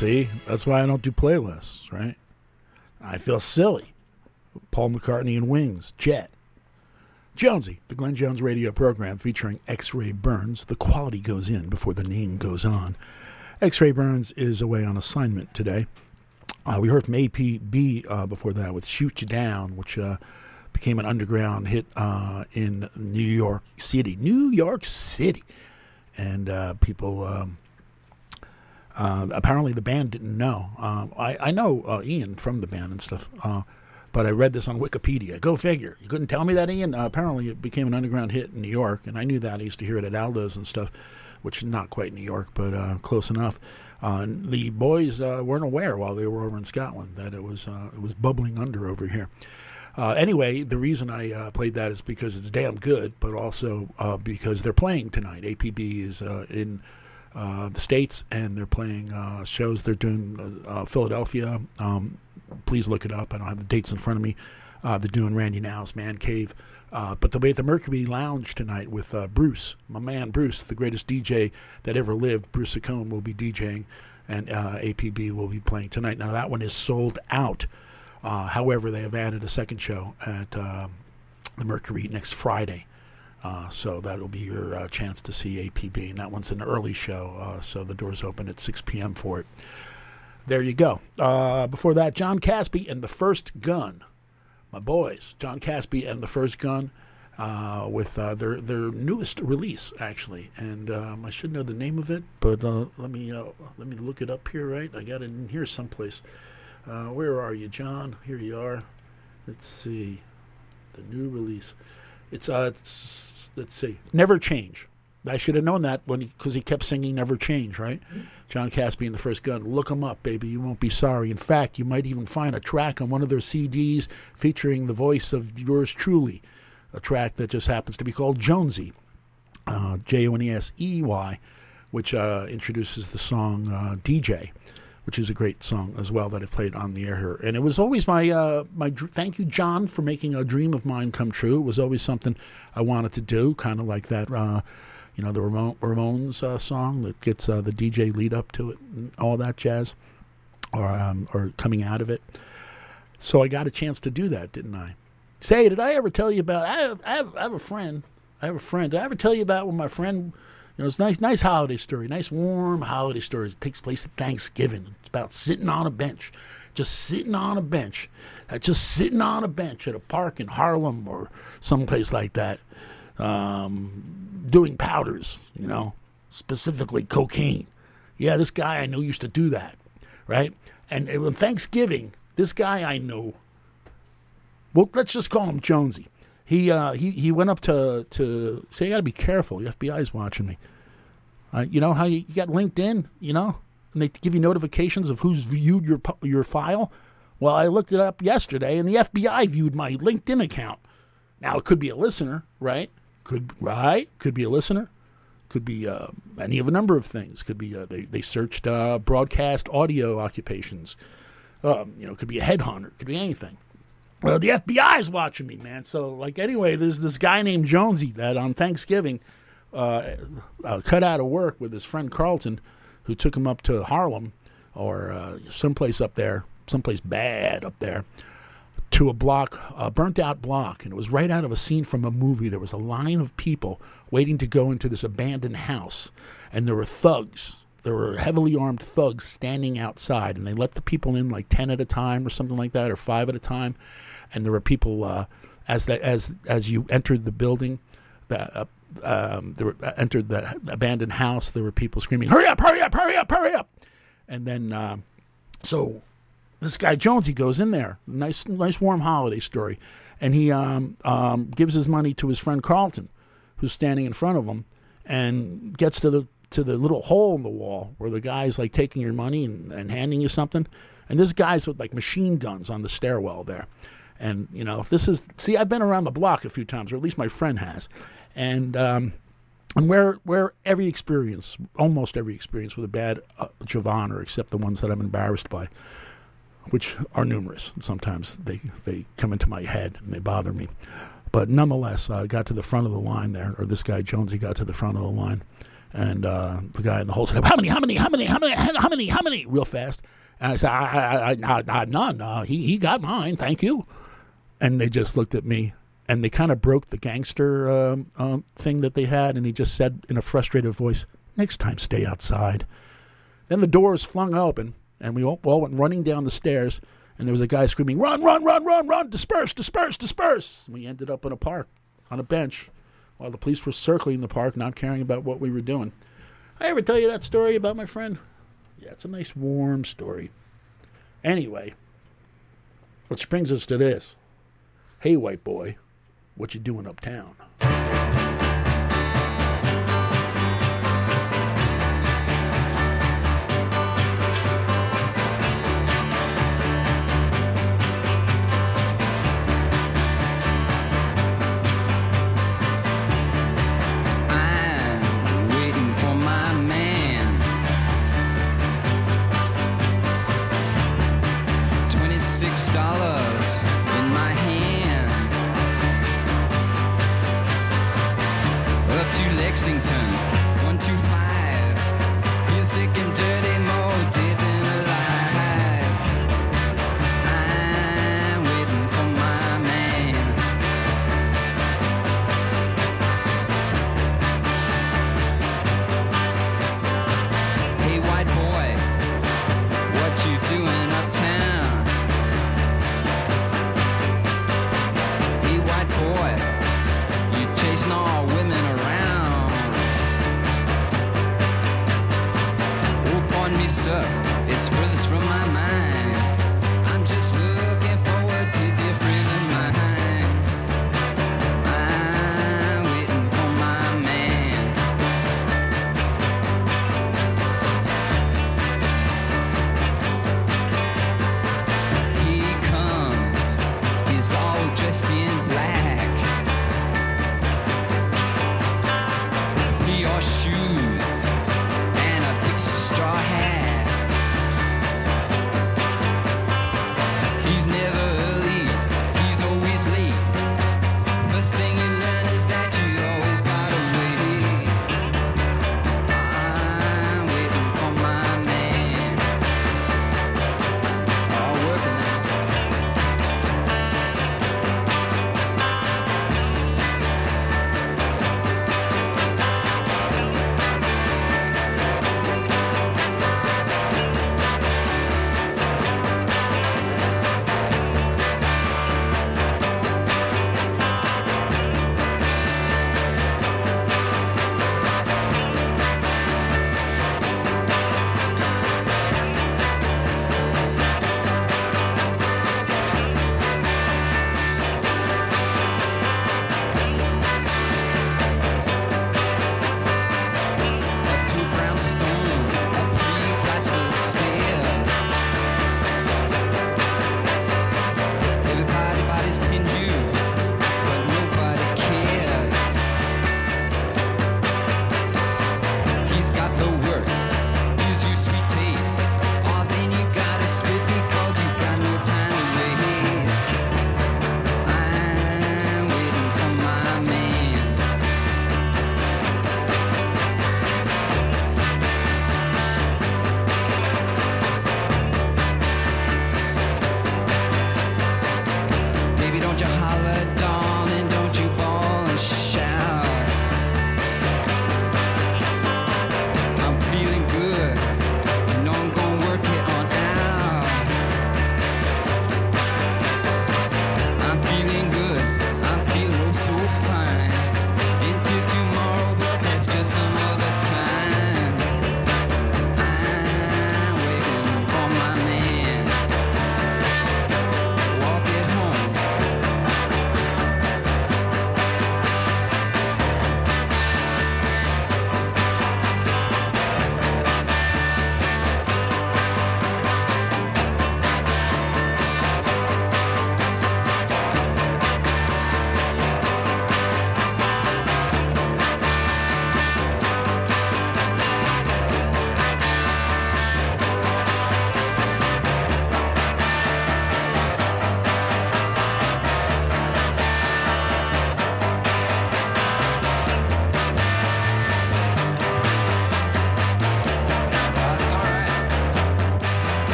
See, that's why I don't do playlists, right? I feel silly. Paul McCartney and Wings, Jet. Jonesy, the Glenn Jones radio program featuring X Ray Burns. The quality goes in before the name goes on. X Ray Burns is away on assignment today. Uh, we heard from APB uh, before that with Shoot You Down, which uh, became an underground hit uh, in New York City. New York City. And uh, people. Um, uh, apparently, the band didn't know. Um, I, I know uh, Ian from the band and stuff, uh, but I read this on Wikipedia. Go figure. You couldn't tell me that, Ian? Uh, apparently, it became an underground hit in New York, and I knew that. I used to hear it at Aldo's and stuff, which is not quite New York, but uh, close enough. Uh, the boys uh, weren't aware while they were over in Scotland that it was uh, it was bubbling under over here. Uh, anyway, the reason I uh, played that is because it's damn good, but also uh, because they're playing tonight. APB is uh, in uh, the states, and they're playing uh, shows. They're doing uh, uh, Philadelphia. Um, please look it up. I don't have the dates in front of me. Uh, they're doing Randy Now's Man Cave. But they'll be at the Mercury Lounge tonight with Bruce, my man Bruce, the greatest DJ that ever lived. Bruce Saccone will be DJing, and APB will be playing tonight. Now, that one is sold out. However, they have added a second show at um the Mercury next Friday. Uh, so that'll be your uh, chance to see APB. And that one's an early show, uh, so the doors open at 6 p.m. for it. There you go. Uh, before that, John Casby and the First Gun. My boys, John Casby and the First Gun, uh, with uh, their their newest release actually, and um, I should know the name of it, but let me let me look it up here. Right, I got it in here someplace. Where are you, John? Here you are. Let's see, the new release. It's uh, it's, let's see, Never Change. I should have known that when because he, kept singing "Never Change," right? John Casby and the First Gun. Look him up, baby. You won't be sorry. In fact, you might even find a track on one of their CDs featuring the voice of yours truly, a track that just happens to be called Jonesy, uh, J O N E S E Y, which uh, introduces the song uh, DJ, which is a great song as well that I played on the air here. And it was always my uh, my dr- thank you, John, for making a dream of mine come true. It was always something I wanted to do, kind of like that. Uh, you know the Ramon, Ramones uh, song that gets uh, the DJ lead up to it, and all that jazz, or um, or coming out of it. So I got a chance to do that, didn't I? Say, did I ever tell you about? I have, I have, I have a friend. I have a friend. Did I ever tell you about when my friend? You know, it's nice, nice holiday story. Nice, warm holiday story. It takes place at Thanksgiving. It's about sitting on a bench, just sitting on a bench, uh, just sitting on a bench at a park in Harlem or someplace like that, um, doing powders. You know, specifically cocaine. Yeah, this guy I know used to do that, right? And on Thanksgiving, this guy I know well, let's just call him Jonesy. He uh, he he went up to to say, "I got to be careful. The FBI's watching me." Uh, you know how you, you got LinkedIn, you know, and they give you notifications of who's viewed your your file. Well, I looked it up yesterday, and the FBI viewed my LinkedIn account. Now it could be a listener, right? Could right? Could be a listener. Could be uh, any of a number of things. Could be uh, they they searched uh, broadcast audio occupations. Um, you know, could be a headhunter. Could be anything. Well, the FBI is watching me, man. So, like, anyway, there's this guy named Jonesy that on Thanksgiving uh, uh, cut out of work with his friend Carlton, who took him up to Harlem or uh, someplace up there, someplace bad up there, to a block, a burnt out block. And it was right out of a scene from a movie. There was a line of people waiting to go into this abandoned house, and there were thugs. There were heavily armed thugs standing outside, and they let the people in like 10 at a time or something like that, or five at a time. And there were people, uh, as, the, as, as you entered the building, uh, um, there were, uh, entered the abandoned house, there were people screaming, "Hurry up! Hurry up! Hurry up! Hurry up!" And then, uh, so this guy Jones, he goes in there, nice, nice warm holiday story, and he um, um, gives his money to his friend Carlton, who's standing in front of him, and gets to the to the little hole in the wall where the guy's like taking your money and, and handing you something, and this guy's with like machine guns on the stairwell there. And you know, if this is see, I've been around the block a few times, or at least my friend has, and um, and where where every experience, almost every experience with a bad uh, or except the ones that I'm embarrassed by, which are numerous. Sometimes they they come into my head and they bother me, but nonetheless, I got to the front of the line there, or this guy Jonesy got to the front of the line, and uh, the guy in the hole said, "How many? How many? How many? How many? How many? How many?" Real fast, and I said, "I, I, I, I, I none. Uh, he he got mine. Thank you." And they just looked at me and they kind of broke the gangster um, um, thing that they had. And he just said in a frustrated voice, Next time, stay outside. Then the doors flung open and we all, all went running down the stairs. And there was a guy screaming, Run, run, run, run, run, disperse, disperse, disperse. And we ended up in a park on a bench while the police were circling the park, not caring about what we were doing. I ever tell you that story about my friend? Yeah, it's a nice, warm story. Anyway, which brings us to this. Hey, white boy, what you doing uptown?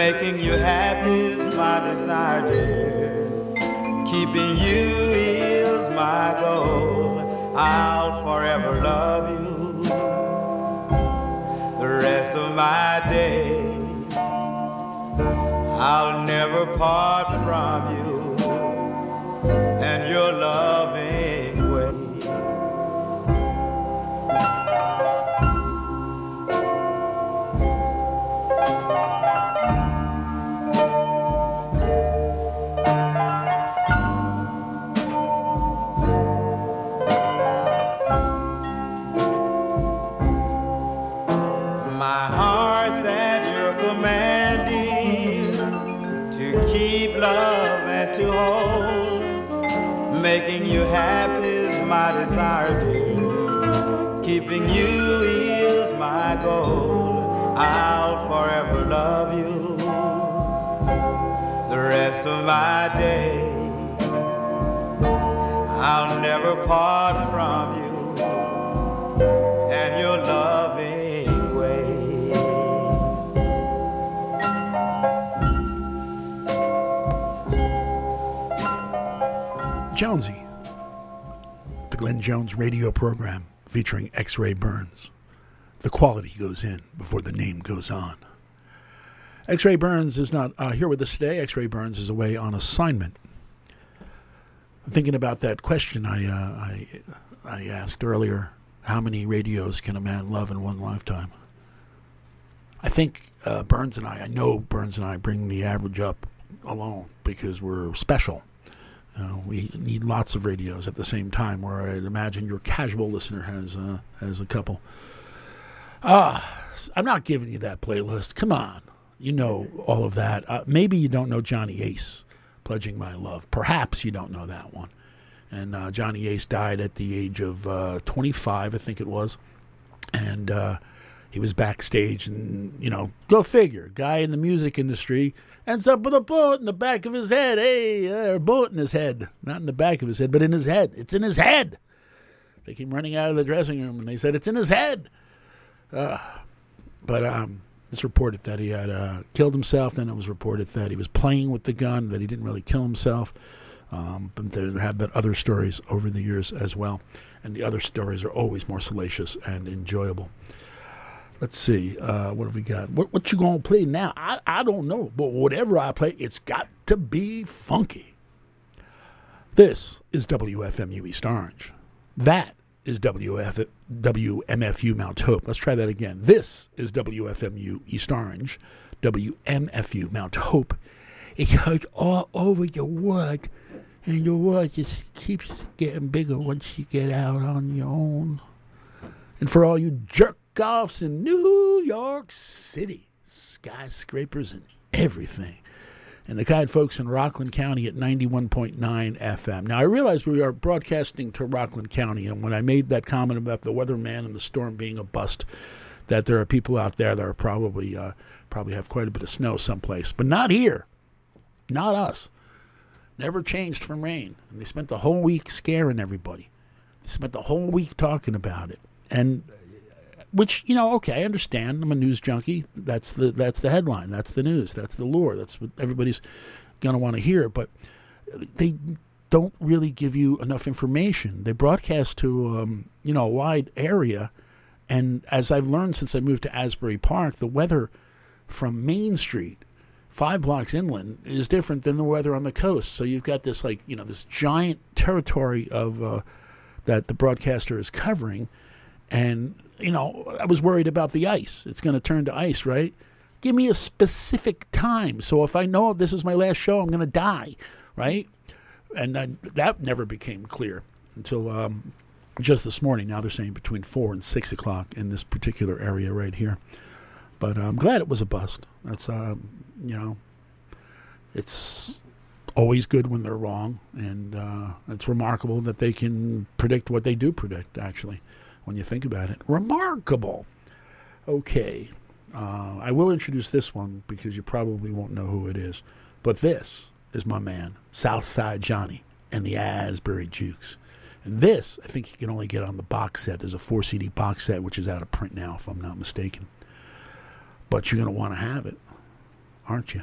making you happy is my desire, dear. Keeping you is my goal. I'll forever love you the rest of my days. I'll never part from you and your love. Keeping you is my goal. I'll forever love you the rest of my days. I'll never part from you and your loving way. Jonesy, the Glenn Jones radio program featuring X Ray Burns. The quality goes in before the name goes on. X Ray Burns is not uh, here with us today. X Ray Burns is away on assignment. Thinking about that question I, uh, I, I asked earlier how many radios can a man love in one lifetime? I think uh, Burns and I, I know Burns and I bring the average up alone because we're special. Uh, we need lots of radios at the same time. Where I'd imagine your casual listener has uh, has a couple. Ah, I'm not giving you that playlist. Come on, you know all of that. Uh, maybe you don't know Johnny Ace, "Pledging My Love." Perhaps you don't know that one. And uh, Johnny Ace died at the age of uh, 25, I think it was, and uh, he was backstage, and you know, go figure, guy in the music industry ends up with a bullet in the back of his head. Hey, uh, a bullet in his head, not in the back of his head, but in his head. It's in his head. They came running out of the dressing room, and they said it's in his head. Uh, but um, it's reported that he had uh, killed himself. Then it was reported that he was playing with the gun, that he didn't really kill himself. Um, but there have been other stories over the years as well, and the other stories are always more salacious and enjoyable. Let's see, uh, what have we got? What, what you gonna play now? I, I don't know, but whatever I play, it's got to be funky. This is WFMU East Orange. That is WF, WMFU Mount Hope. Let's try that again. This is WFMU East Orange, WMFU Mount Hope. It's heard all over the world, and the world just keeps getting bigger once you get out on your own. And for all you jerk offs in New York City, skyscrapers and everything. And the kind folks in Rockland County at 91.9 FM. Now, I realize we are broadcasting to Rockland County, and when I made that comment about the weatherman and the storm being a bust, that there are people out there that are probably uh, probably have quite a bit of snow someplace, but not here, not us. Never changed from rain, and they spent the whole week scaring everybody. They spent the whole week talking about it, and which you know, okay, I understand. I'm a news junkie. That's the that's the headline. That's the news. That's the lure. That's what everybody's gonna want to hear. But they don't really give you enough information. They broadcast to um, you know a wide area, and as I've learned since I moved to Asbury Park, the weather from Main Street five blocks inland is different than the weather on the coast. So you've got this like you know this giant territory of uh, that the broadcaster is covering, and you know I was worried about the ice. It's going to turn to ice, right? Give me a specific time. So if I know this is my last show, I'm going to die, right? And then that never became clear until um, just this morning. Now they're saying between four and six o'clock in this particular area right here. But I'm glad it was a bust. That's um, you know, it's always good when they're wrong, and uh, it's remarkable that they can predict what they do predict. Actually, when you think about it, remarkable. Okay, uh, I will introduce this one because you probably won't know who it is, but this is my man, Southside Johnny, and the Asbury Jukes. And this, I think you can only get on the box set. There's a four CD box set, which is out of print now, if I'm not mistaken. But you're going to want to have it, aren't you?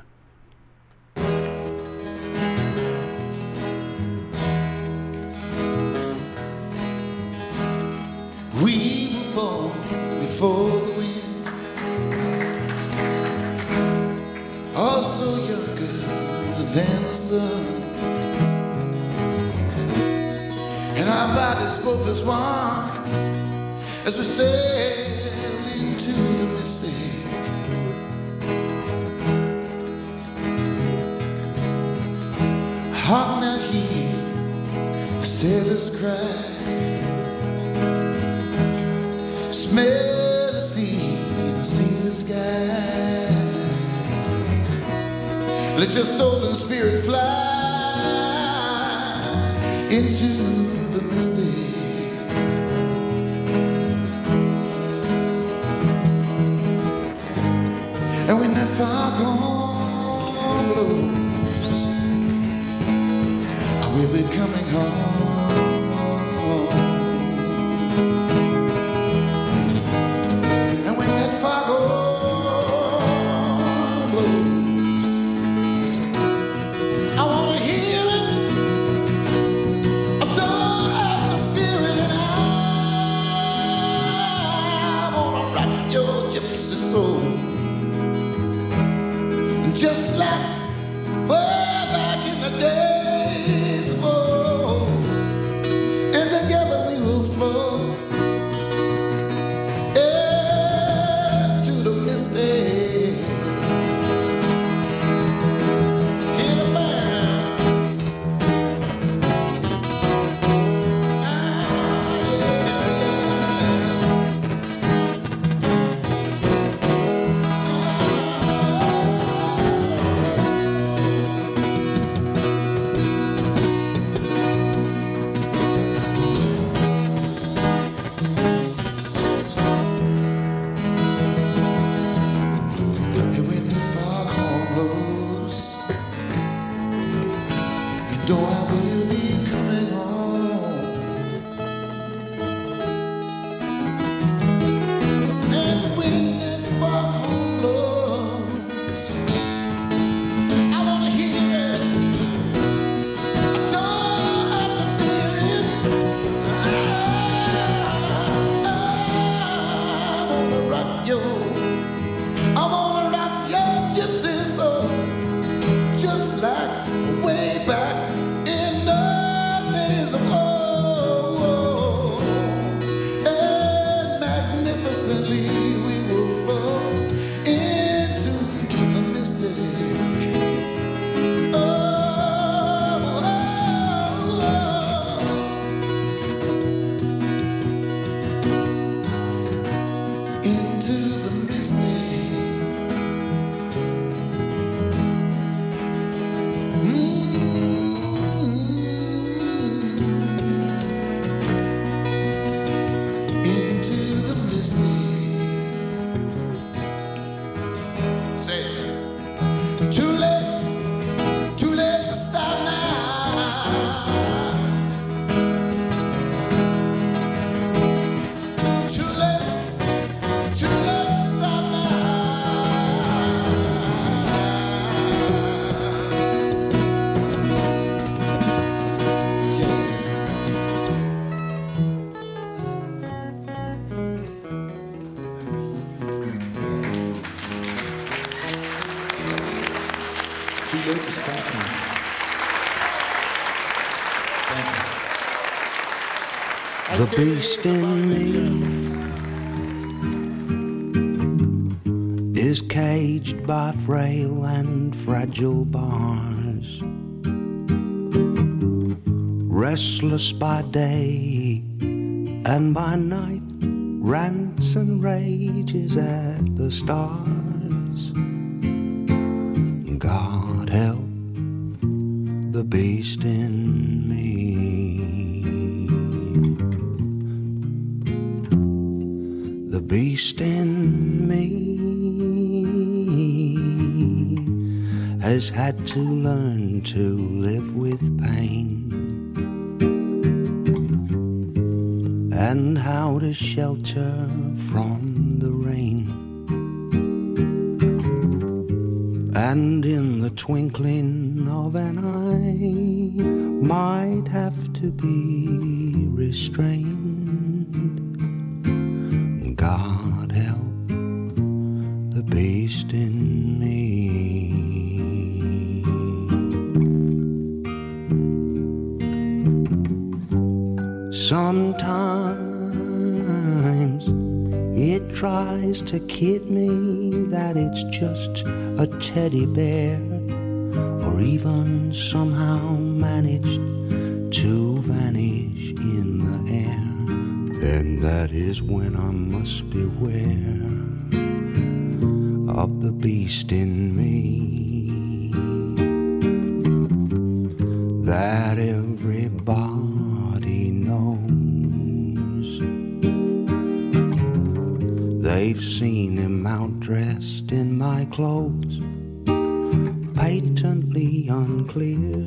sun. And our bodies both as one as we sail into the mystic. Hark now, hear the sailors' cry. Smell Let your soul and spirit fly into the mystic. And when that foghorn blows, I will be coming home. just like beast in me is caged by frail and fragile bars. Restless by day and by night, rants and rages at the stars. Kid me that it's just a teddy bear, or even somehow managed to vanish in the air. Then that is when I must beware clothes, patently unclear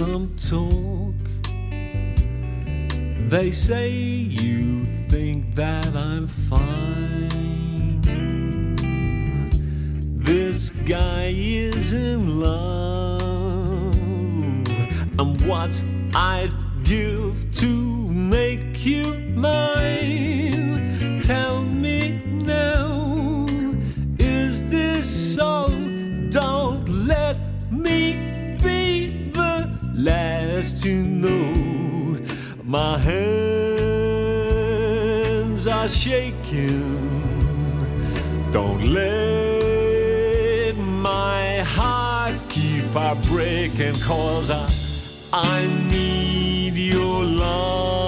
some talk. They say you think that I'm fine. This guy is in love. And what I'd give to make you mine. Tell me now, is this so? To know. My hands are shaking. Don't let my heart keep on breaking, cause I, I need your love.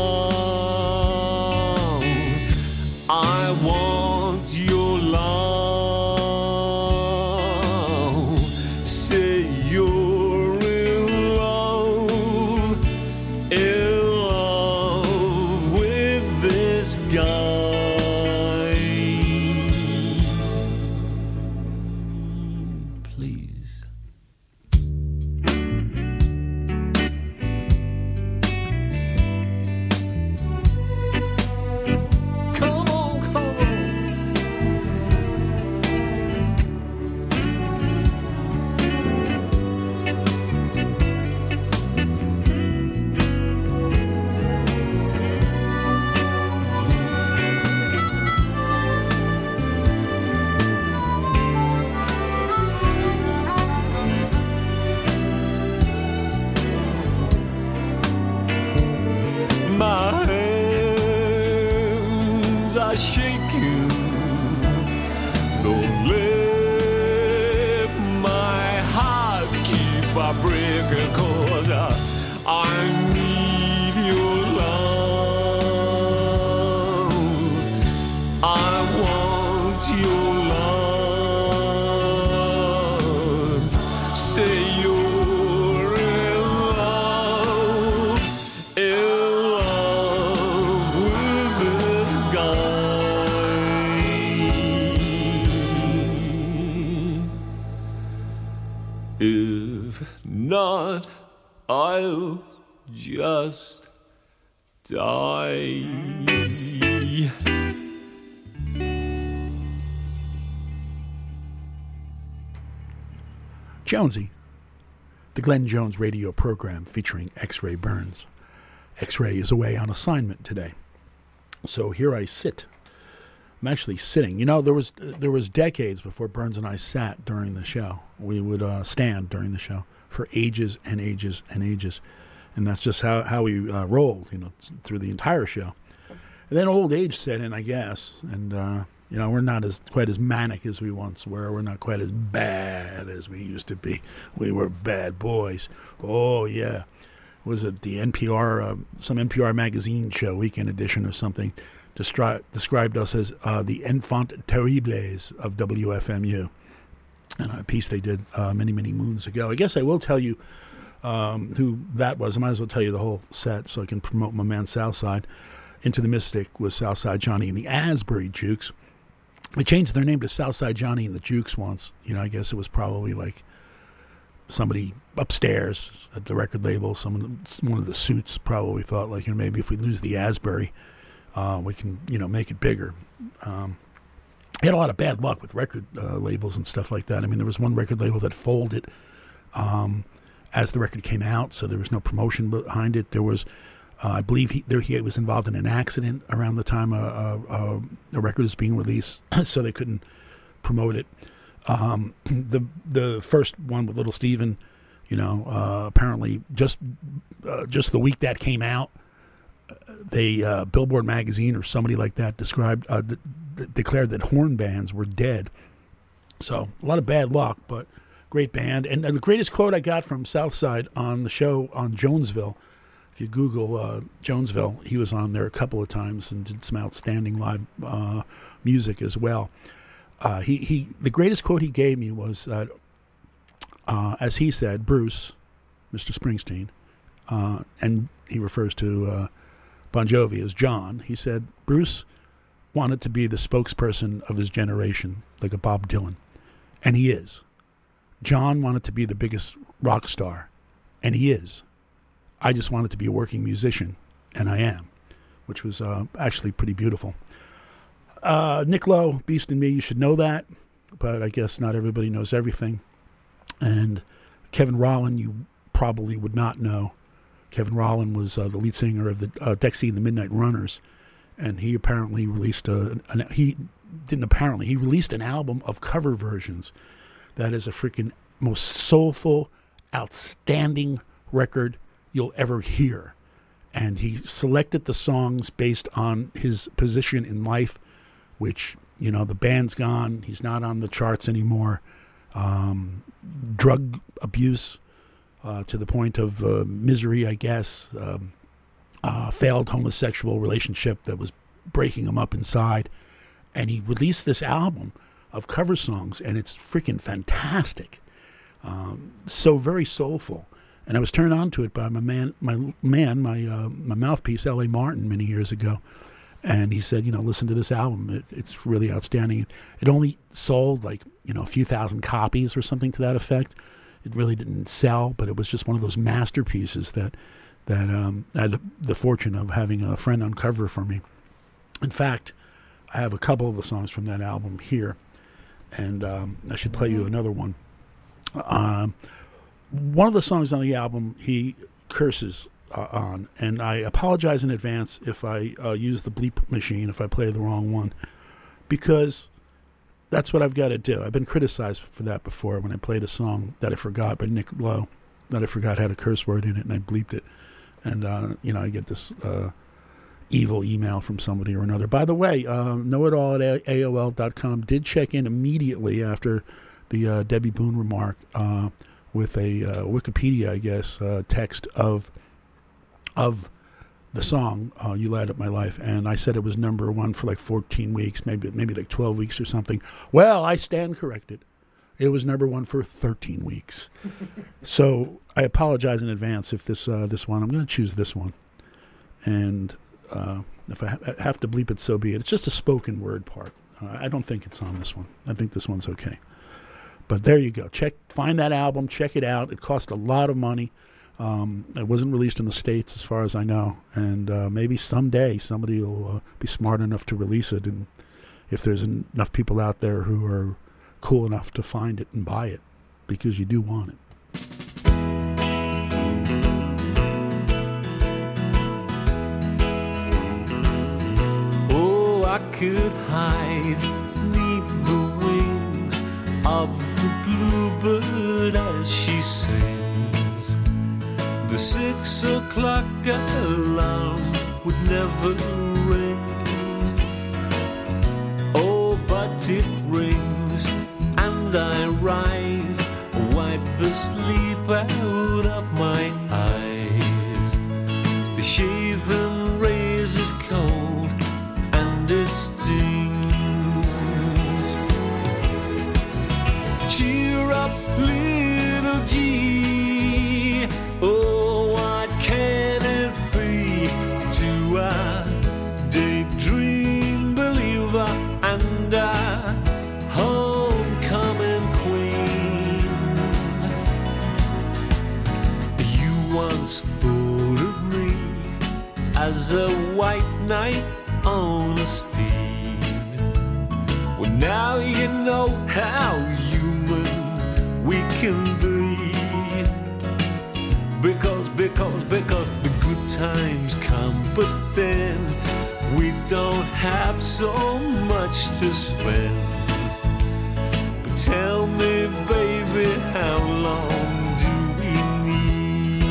Jonesy, the Glenn Jones radio program featuring X Ray Burns. X Ray is away on assignment today. So here I sit. I'm actually sitting. You know, there was there was decades before Burns and I sat during the show. We would uh, stand during the show for ages and ages and ages, and that's just how how we uh, rolled. You know, through the entire show. And then old age set in, I guess, and uh, you know we're not as quite as manic as we once were. We're not quite as bad as we used to be. We were bad boys. Oh yeah, was it the NPR uh, some NPR magazine show weekend edition or something? Destri- described us as uh, the enfant terribles of WFMU, and a piece they did uh, many many moons ago. I guess I will tell you um, who that was. I might as well tell you the whole set so I can promote my man Southside. Into the Mystic was Southside Johnny and the Asbury Jukes. They changed their name to Southside Johnny and the Jukes once. You know, I guess it was probably like somebody upstairs at the record label, someone, one of the suits probably thought like, you know, maybe if we lose the Asbury, uh, we can, you know, make it bigger. Um, had a lot of bad luck with record uh, labels and stuff like that. I mean, there was one record label that folded um, as the record came out, so there was no promotion behind it. There was, uh, I believe, he, there he was involved in an accident around the time a, a, a, a record was being released, so they couldn't promote it. Um, the the first one with Little Steven, you know, uh, apparently just uh, just the week that came out, they uh, Billboard magazine or somebody like that described uh, declared that horn bands were dead. So a lot of bad luck, but great band. And the greatest quote I got from Southside on the show on Jonesville. You Google uh, Jonesville, he was on there a couple of times and did some outstanding live uh, music as well. Uh, he he. The greatest quote he gave me was that, uh, as he said, Bruce, Mr. Springsteen, uh, and he refers to uh, Bon Jovi as John. He said Bruce wanted to be the spokesperson of his generation, like a Bob Dylan, and he is. John wanted to be the biggest rock star, and he is. I just wanted to be a working musician, and I am, which was uh, actually pretty beautiful. Uh, Nick Lowe, Beast in Me, you should know that, but I guess not everybody knows everything. And Kevin Rowland, you probably would not know. Kevin Rowland was uh, the lead singer of the uh, Dexy and the Midnight Runners, and he apparently released a an, he didn't apparently he released an album of cover versions that is a freaking most soulful, outstanding record you'll ever hear. And he selected the songs based on his position in life, which, you know, the band's gone. He's not on the charts anymore. Um, drug abuse uh, to the point of uh, misery, I guess. Um, uh, failed homosexual relationship that was breaking him up inside. And he released this album of cover songs, and it's freaking fantastic. Um, so very soulful. And I was turned on to it by my man, my man, my uh, my mouthpiece, L.A. Martin, many years ago. And he said, you know, listen to this album. It, it's really outstanding. It only sold like you know a few thousand copies or something to that effect. It really didn't sell, but it was just one of those masterpieces that that um, I had the fortune of having a friend uncover for me. In fact, I have a couple of the songs from that album here, and um, I should play you another one. Um, one of the songs on the album he curses uh, on, and I apologize in advance if I uh, use the bleep machine if I play the wrong one, because that's what I've got to do. I've been criticized for that before when I played a song that I forgot by Nick Lowe, that I forgot had a curse word in it, and I bleeped it, and uh, you know I get this uh, evil email from somebody or another. By the way, uh, know it all at AOL.com did check in immediately after the uh, Debby Boone remark uh, with a uh, Wikipedia, I guess, uh, text of of the song uh, "You Light Up My Life," and I said it was number one for like 14 weeks, maybe maybe like 12 weeks or something. Well, I stand corrected. It was number one for 13 weeks. so I apologize in advance if this uh, this one. I'm going to choose this one, and uh, if I ha- have to bleep it, so be it. It's just a spoken word part. Uh, I don't think it's on this one. I think this one's okay. But there you go. Check, find that album, check it out. It cost a lot of money. Um, it wasn't released in the states, as far as I know, and uh, maybe someday somebody will uh, be smart enough to release it. And if there's en- enough people out there who are cool enough to find it and buy it, because you do want it. Oh, I could hide of the bluebird as she sings. The six o'clock alarm would never ring. Oh, but it rings, and I rise, wipe the sleep out of my eyes. The shaven razor's cold, and it's stings. Up, little G. Oh, what can it be to a daydream believer and a homecoming queen? You once thought of me as a white knight on a steed. Well, now you know how we can be. Because, because, because the good times come, but then we don't have so much to spend. But tell me, baby, how long do we need?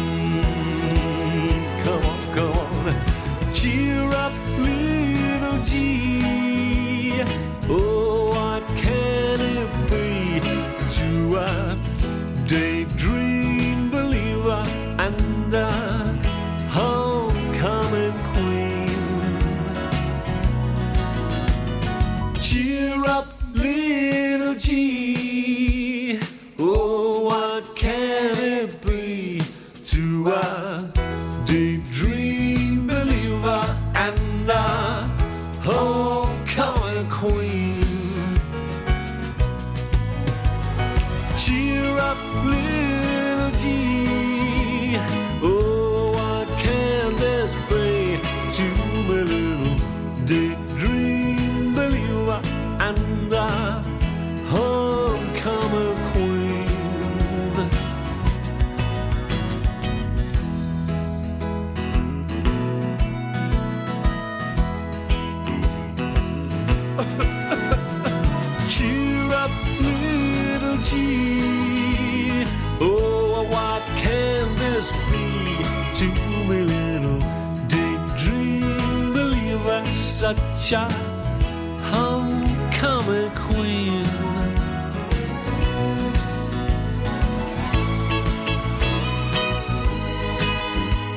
Come on, come on. Cheer up, little G. Oh, what can it be to a daydream A homecoming queen.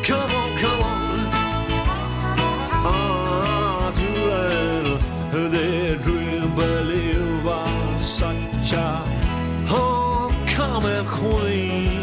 Come on, come on. Ah, to a little daydream believer, such a homecoming queen.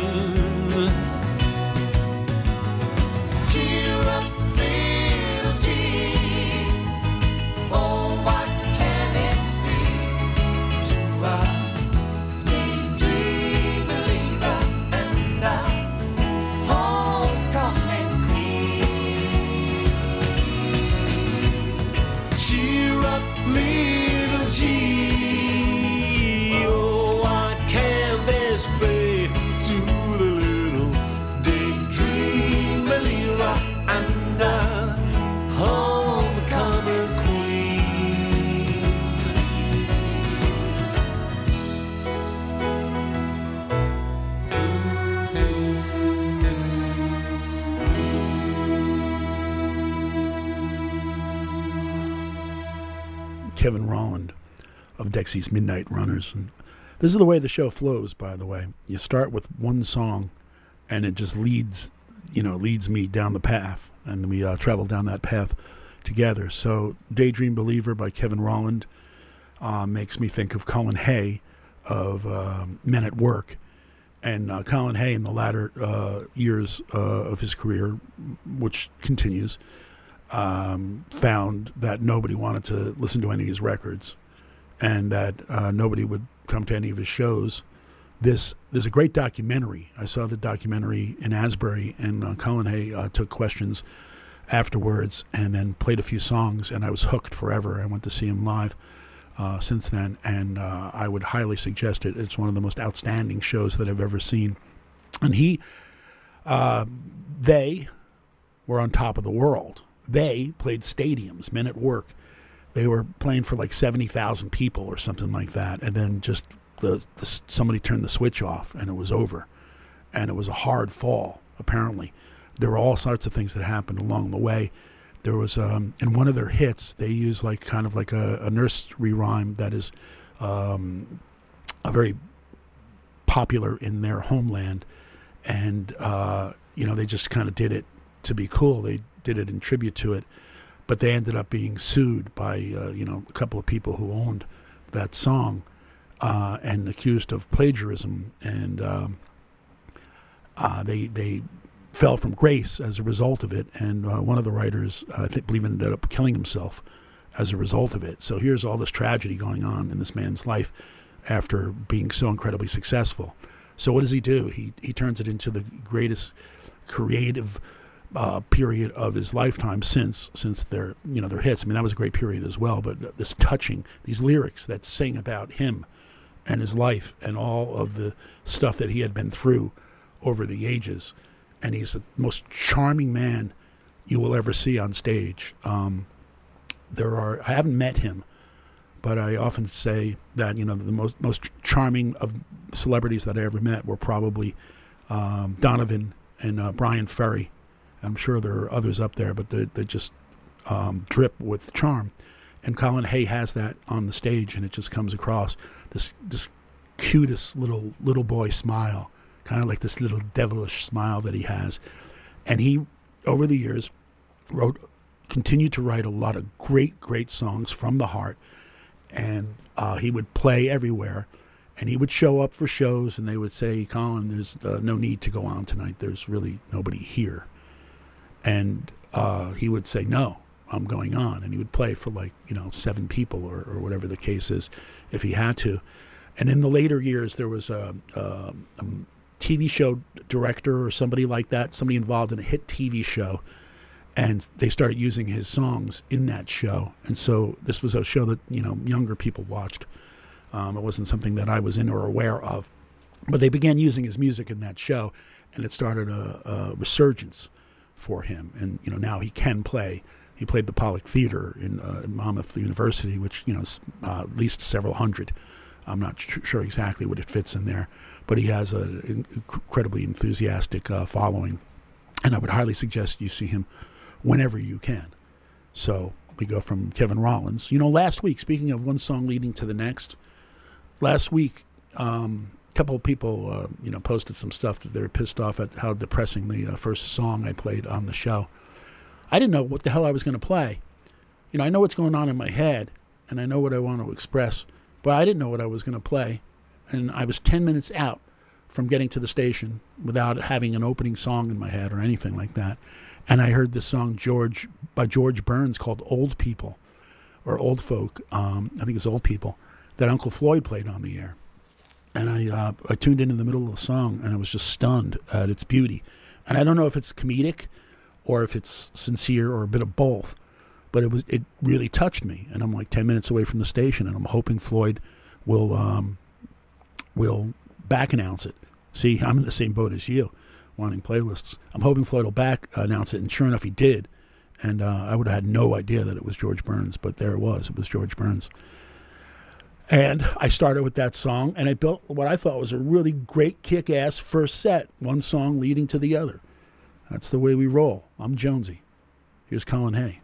Of Midnight Runners. And this is the way the show flows, by the way. You start with one song, and it just leads, you know, leads me down the path, and we uh, travel down that path together. So, Daydream Believer by Kevin Rowland uh, makes me think of Colin Hay of uh, Men at Work. And uh, Colin Hay, in the latter uh, years uh, of his career, which continues, um, found that nobody wanted to listen to any of his records, and that uh, nobody would come to any of his shows. This there's a great documentary. I saw the documentary in Asbury, and uh, Colin Hay uh, took questions afterwards, and then played a few songs, and I was hooked forever. I went to see him live uh, since then, and uh, I would highly suggest it. It's one of the most outstanding shows that I've ever seen. And he, uh, they were on top of the world. They played stadiums, men at work. They were playing for like seventy thousand people or something like that, and then just the, the somebody turned the switch off and it was over, and it was a hard fall. Apparently, there were all sorts of things that happened along the way. There was um, in one of their hits they use like kind of like a, a nursery rhyme that is um, a very popular in their homeland, and uh, you know they just kind of did it to be cool. They did it in tribute to it, but they ended up being sued by uh, you know a couple of people who owned that song uh, and accused of plagiarism, and um, uh, they they fell from grace as a result of it. And uh, one of the writers, I think, believe ended up killing himself as a result of it. So here's all this tragedy going on in this man's life after being so incredibly successful. So what does he do? He he turns it into the greatest creative uh, period of his lifetime since since their you know their hits. I mean that was a great period as well. But this touching these lyrics that sing about him and his life and all of the stuff that he had been through over the ages, and he's the most charming man you will ever see on stage. Um, there are I haven't met him, but I often say that you know the most most charming of celebrities that I ever met were probably um, Donovan and uh, Bryan Ferry. I'm sure there are others up there, but they they just um, drip with charm. And Colin Hay has that on the stage, and it just comes across this this cutest little little boy smile, kind of like this little devilish smile that he has. And he, over the years, wrote continued to write a lot of great great songs from the heart, and uh, he would play everywhere. And he would show up for shows, and they would say, "Colin, there's uh, no need to go on tonight. There's really nobody here." And uh, he would say no i'm going on. And he would play for like you know seven people or, or whatever the case is if he had to. And in the later years there was a, a, a tv show director or somebody like that somebody involved in a hit tv show and they started using his songs in that show. And so this was a show that you know younger people watched. Um, it wasn't something that i was in or aware of. But they began using his music in that show and it started a, a resurgence for him. And you know now he can play. He played the Pollak Theater in, uh, Monmouth University, which you know uh, at least several hundred. I'm not sh- sure exactly what it fits in there, but he has an incredibly enthusiastic uh, following, and I would highly suggest you see him whenever you can. So we go from Kevin Rollins. You know, last week, speaking of one song leading to the next, last week um, couple of people, uh, you know, posted some stuff that they were pissed off at how depressing the uh, first song I played on the show. I didn't know what the hell I was going to play. You know, I know what's going on in my head, and I know what I want to express, but I didn't know what I was going to play, and I was ten minutes out from getting to the station without having an opening song in my head or anything like that, and I heard this song George by George Burns called "Old People," or "Old Folk." Um, I think it's "Old People." That Uncle Floyd played on the air and I uh, I tuned in in the middle of the song and I was just stunned at its beauty. And I don't know if it's comedic or if it's sincere or a bit of both, but it was it really touched me. And I'm like ten minutes away from the station, and I'm hoping Floyd will um, will back announce it. See, I'm in the same boat as you, wanting playlists. I'm hoping Floyd will back announce it, and sure enough, he did. And uh, I would have had no idea that it was George Burns, but there it was. It was George Burns. And I started with that song, and I built what I thought was a really great kick ass first set, one song leading to the other. That's the way we roll. I'm Jonesy. Here's Colin Hay.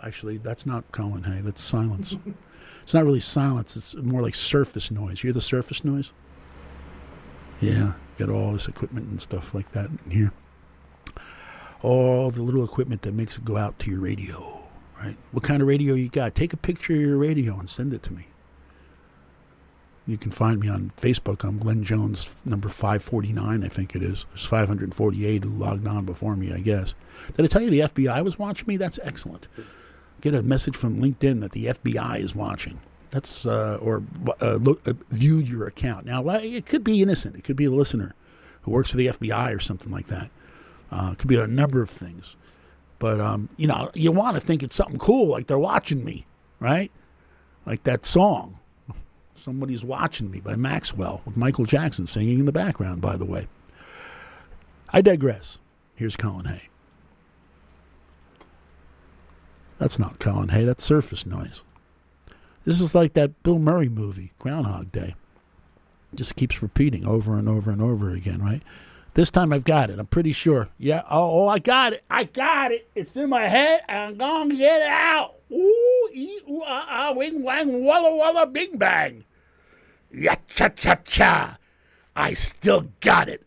Actually, that's not Colin Hay, that's silence. it's not really silence, it's more like surface noise. You hear the surface noise? Yeah, got all this equipment and stuff like that in here. All the little equipment that makes it go out to your radio right? What kind of radio you got? Take a picture of your radio and send it to me. You can find me on Facebook. I'm Glenn Jones, number 549, I think it is. There's 548 who logged on before me, I guess. Did I tell you the FBI was watching me? That's excellent. Get a message from LinkedIn that the FBI is watching. That's, uh, or uh, look, uh, viewed your account. Now, it could be innocent. It could be a listener who works for the FBI or something like that. Uh, it could be a number of things. But um, you know, you want to think it's something cool, like they're watching me, right? Like that song, "Somebody's Watching Me" by Maxwell, with Michael Jackson singing in the background. By the way, I digress. Here's Colin Hay. That's not Colin Hay. That's surface noise. This is like that Bill Murray movie, Groundhog Day. Just keeps repeating over and over and over again, right? This time I've got it. I'm pretty sure. Yeah. Oh, oh I got it. I got it. It's in my head. And I'm gonna get it out. Ooh, ee, ooh, ah, ah, wing, wang, walla, walla, bing, bang. Ya, cha, cha, cha. I still got it.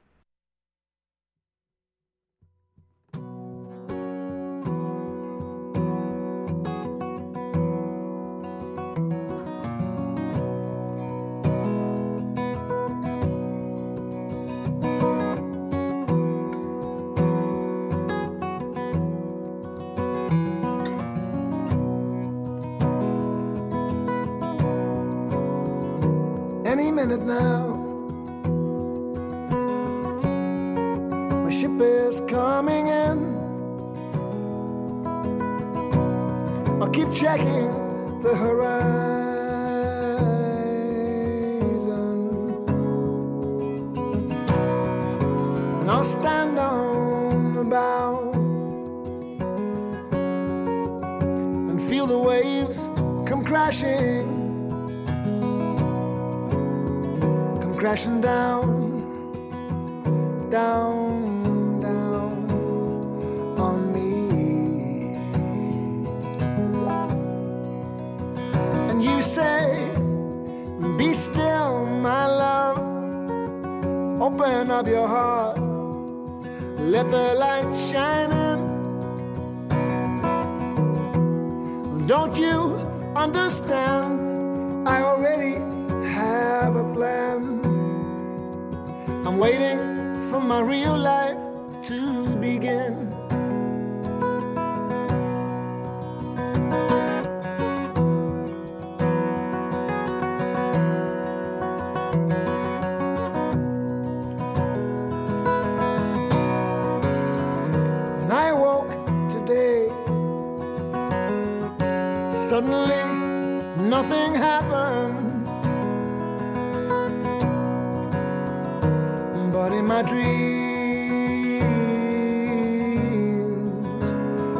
Minute now. My ship is coming in. I'll keep checking the horizon. And I'll stand on the bow and feel the waves come crashing. Crashing down, down, down on me. And you say, Be still, my love. Open up your heart, let the light shine in. Don't you understand? I already have a plan. I'm waiting for my real life to begin. When I woke today, suddenly nothing happened. My dreams,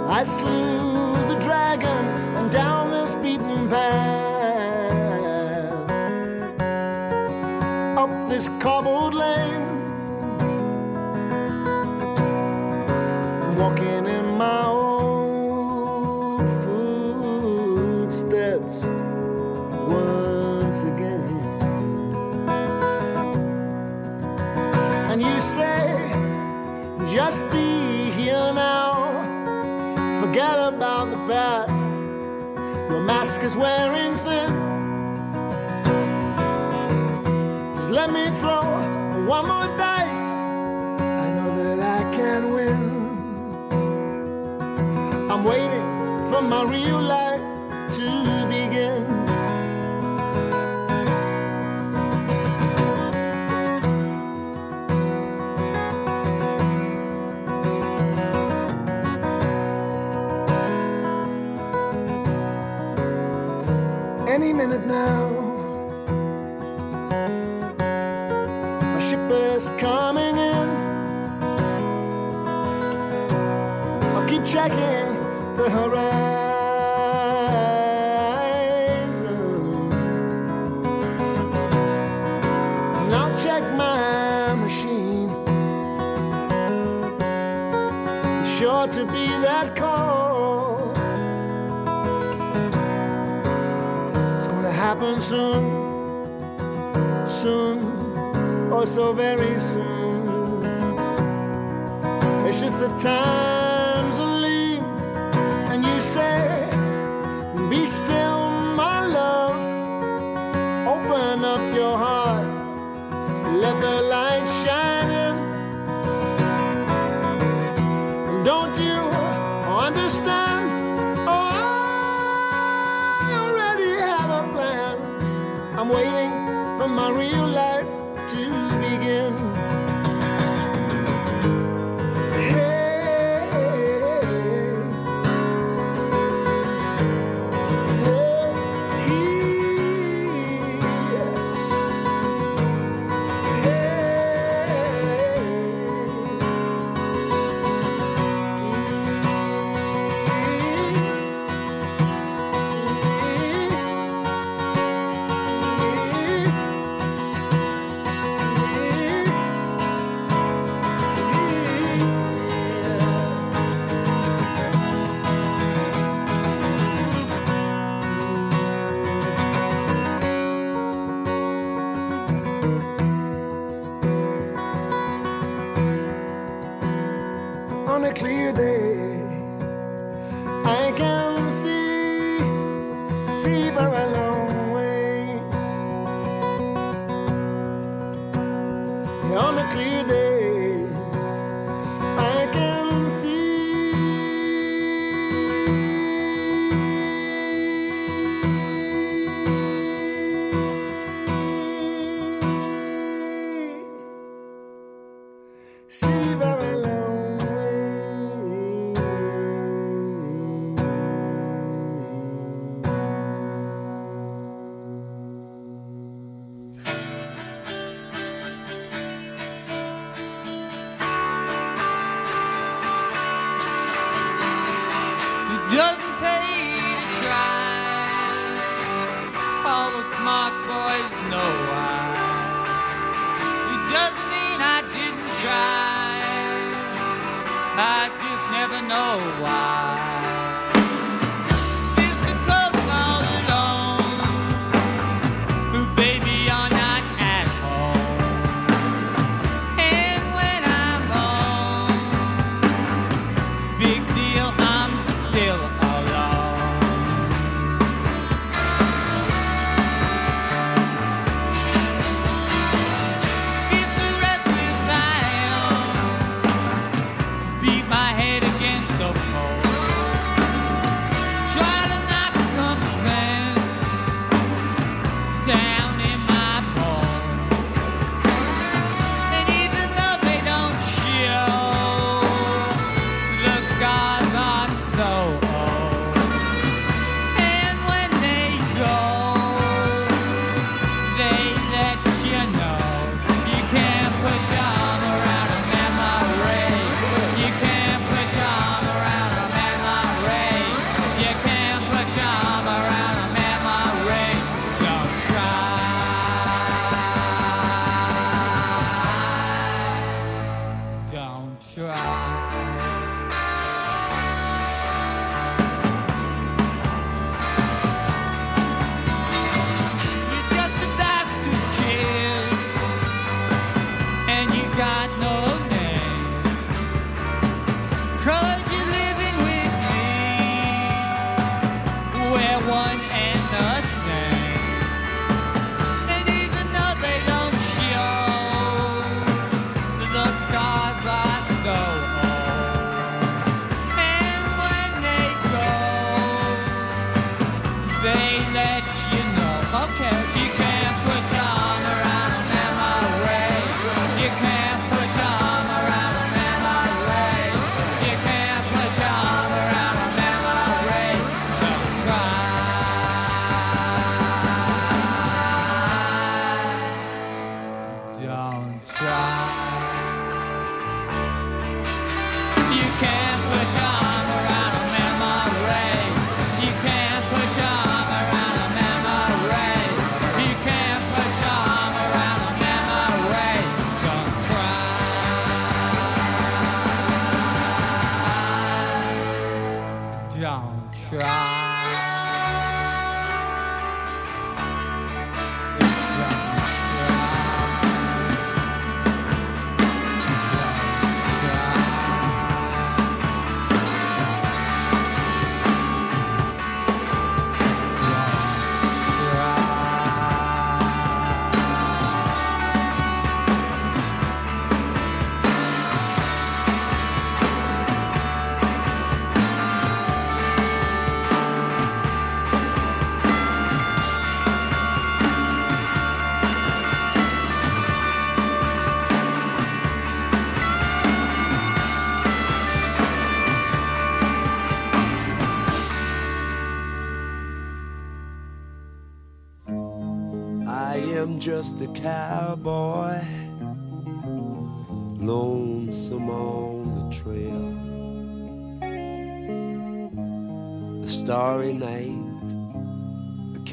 I slew the dragon and down this beaten path, up this cobbled lane. Is wearing thin. Just let me throw one more dice. I know that I can win. I'm waiting for my real life now, my ship is coming in. I'll keep checking the horizon. Soon, soon, oh so very soon. It's just the times are lean, and you say, Be still,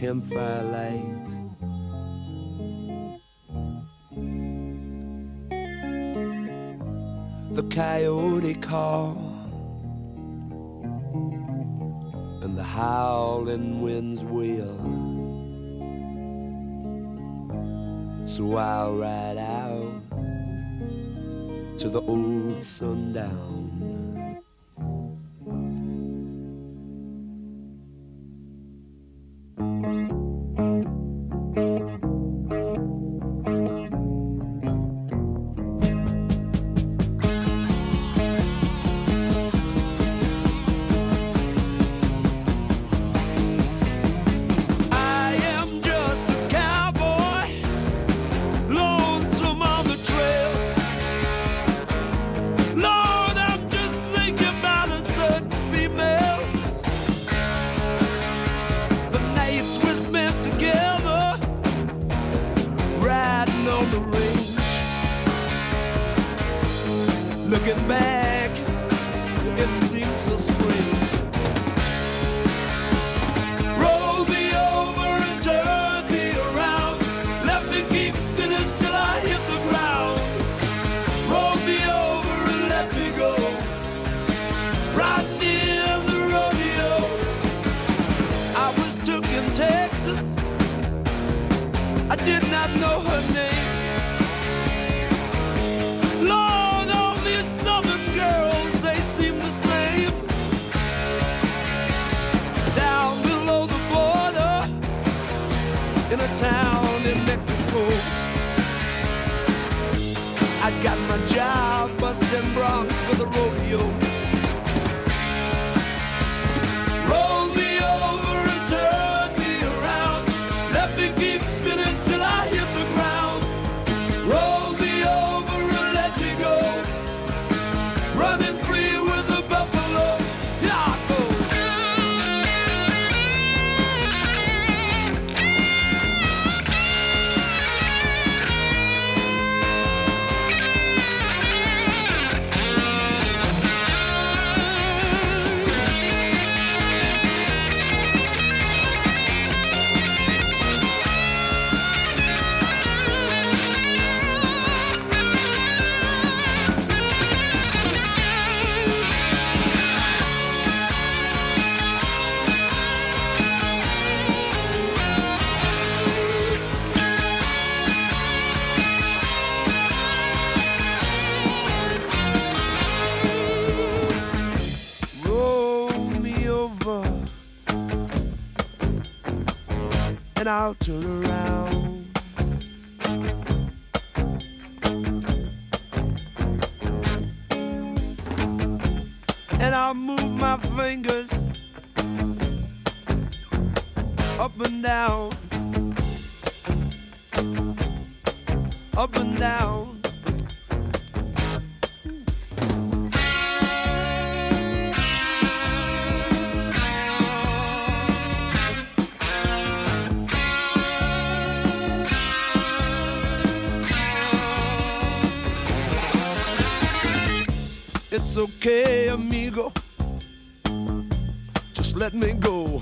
campfire light. The coyote call and the howling winds wail. So I and I'll turn It's okay, amigo. Just let me go.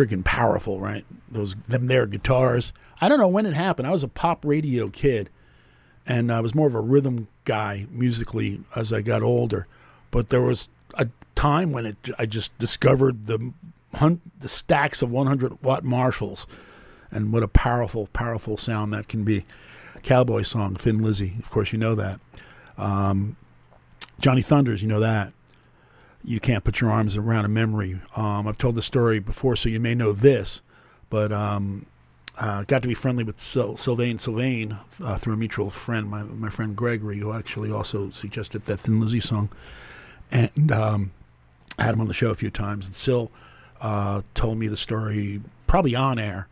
Freaking powerful, right? Those them there guitars. I don't know when it happened. I was a pop radio kid, and I was more of a rhythm guy musically as I got older. But there was a time when it I just discovered the the stacks of 100 watt Marshalls, and what a powerful, powerful sound that can be. Cowboy song, Thin Lizzy, of course you know that. Um, Johnny Thunders, you know that you can't put your arms around a memory. Um, I've told the story before, so you may know this, but um, uh, got to be friendly with Syl- Sylvain Sylvain uh, through a mutual friend, my my friend Gregory, who actually also suggested that Thin Lizzy song, and um, had him on the show a few times. And Syl uh, told me the story probably on air,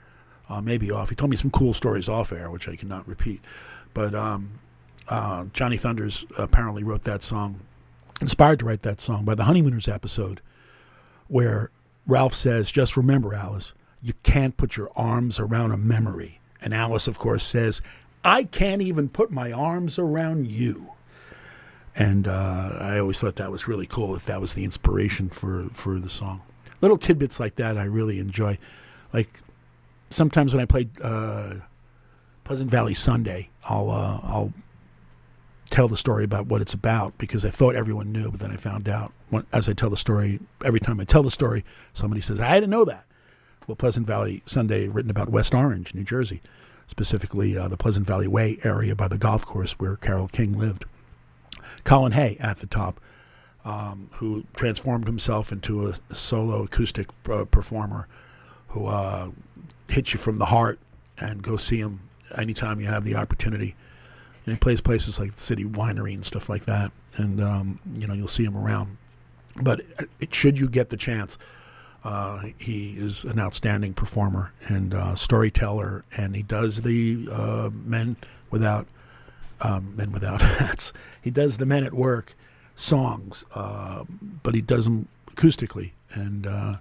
uh, maybe off. He told me some cool stories off air, which I cannot repeat. But um, uh, Johnny Thunders apparently wrote that song inspired to write that song by the Honeymooners episode, where Ralph says, Just remember, Alice, you can't put your arms around a memory. And Alice, of course, says, I can't even put my arms around you. And uh, I always thought that was really cool, if that was the inspiration for, for the song. Little tidbits like that I really enjoy. Like sometimes when I play uh, Pleasant Valley Sunday, I'll, uh, I'll tell the story about what it's about because I thought everyone knew, but then I found out when, as I tell the story. Every time I tell the story, somebody says, "I didn't know that." Well, Pleasant Valley Sunday, written about West Orange, New Jersey, specifically uh, the Pleasant Valley Way area by the golf course where Carole King lived. Colin Hay at the top, um, who transformed himself into a solo acoustic uh, performer, who uh, hits you from the heart, and go see him anytime you have the opportunity. And he plays places like City Winery and stuff like that, and um, you know you'll see him around. But it, should you get the chance, uh, he is an outstanding performer and uh, storyteller, and he does the uh, men without um, men without hats. He does the men at work songs, uh, but he does them acoustically, and uh,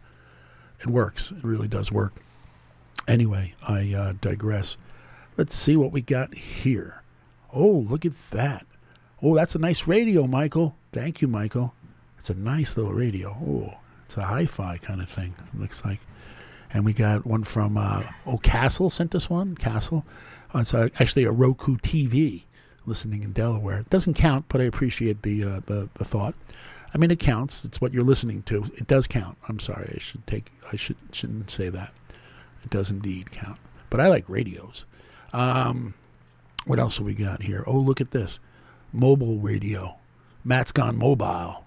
it works. It really does work. Anyway, I uh, digress. Let's see what we got here. Oh, look at that. Oh, that's a nice radio, Michael. Thank you, Michael. It's a nice little radio. Oh, it's a hi-fi kind of thing. Looks like. And we got one from uh, oh Castle sent us one. Castle. Uh, it's uh, actually a Roku TV. Listening in Delaware. It doesn't count, but I appreciate the uh, the the thought. I mean, it counts. It's what you're listening to. It does count. I'm sorry. I should take. I should shouldn't say that. It does indeed count. But I like radios. Um, what else have we got here? Oh, look at this. Mobile radio. Matt's gone mobile.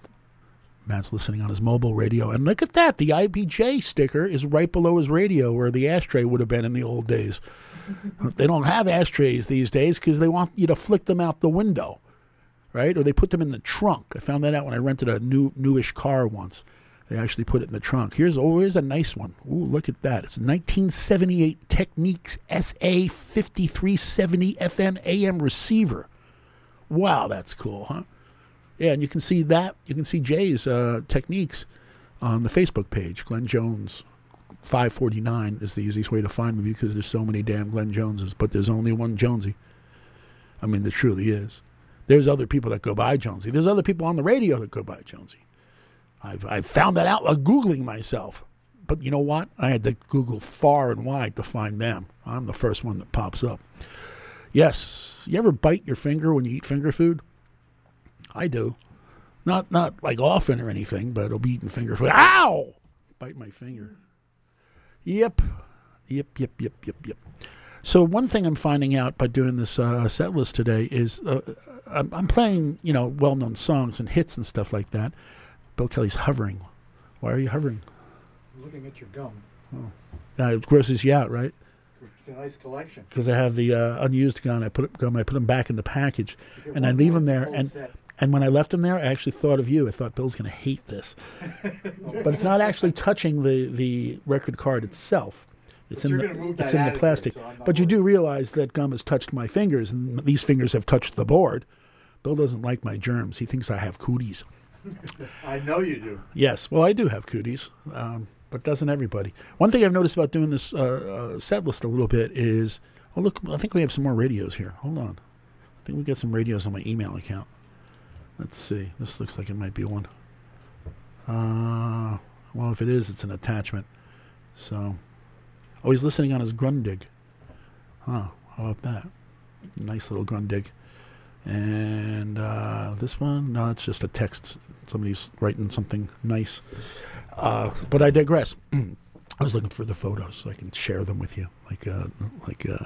Matt's listening on his mobile radio. And look at that. The IBJ sticker is right below his radio where the ashtray would have been in the old days. they don't have ashtrays these days because they want you to flick them out the window, right? Or they put them in the trunk. I found that out when I rented a new newish car once. They actually put it in the trunk. Here's oh, here's a nice one. Ooh, look at that. It's 1978 Technics SA 5370 FM AM receiver. Wow, that's cool, huh? Yeah, and you can see that. You can see Jay's uh, Technics on the Facebook page. Glenn Jones 549 is the easiest way to find me because there's so many damn Glenn Joneses, but there's only one Jonesy. I mean, there truly is. There's other people that go by Jonesy. There's other people on the radio that go by Jonesy. I've, I've found that out by Googling myself. But you know what? I had to Google far and wide to find them. I'm the first one that pops up. Yes. You ever bite your finger when you eat finger food? I do. Not not like often or anything, but I'll be eating finger food. Ow! Bite my finger. Yep. Yep, yep, yep, yep, yep. So one thing I'm finding out by doing this uh, set list today is uh, I'm, I'm playing, you know, well-known songs and hits and stuff like that. Bill Kelly's hovering. Why are you hovering? Looking at your gum. Uh, it grosses you out, right? It's a nice collection. Because I have the uh, unused gun. I put gum. I put them back in the package, and I leave them there. And set. and when I left them there, I actually thought of you. I thought Bill's going to hate this, but it's not actually touching the the record card itself. It's But in the it's in the here, plastic. so I'm but you do realize that gum has touched my fingers, and these fingers have touched the board. Bill doesn't like my germs. He thinks I have cooties. I know you do. Yes, well, I do have cooties, um, but doesn't everybody? One thing I've noticed about doing this uh, uh, set list a little bit is, oh look, I think we have some more radios here. Hold on, I think we got some radios on my email account. Let's see. This looks like it might be one. Uh, well, if it is, it's an attachment. So, oh, he's listening on his Grundig. Huh? How about that? Nice little Grundig. And uh, this one, no, it's just a text. Somebody's writing something nice. Uh, but I digress. I was looking for the photos so I can share them with you, like uh, like uh,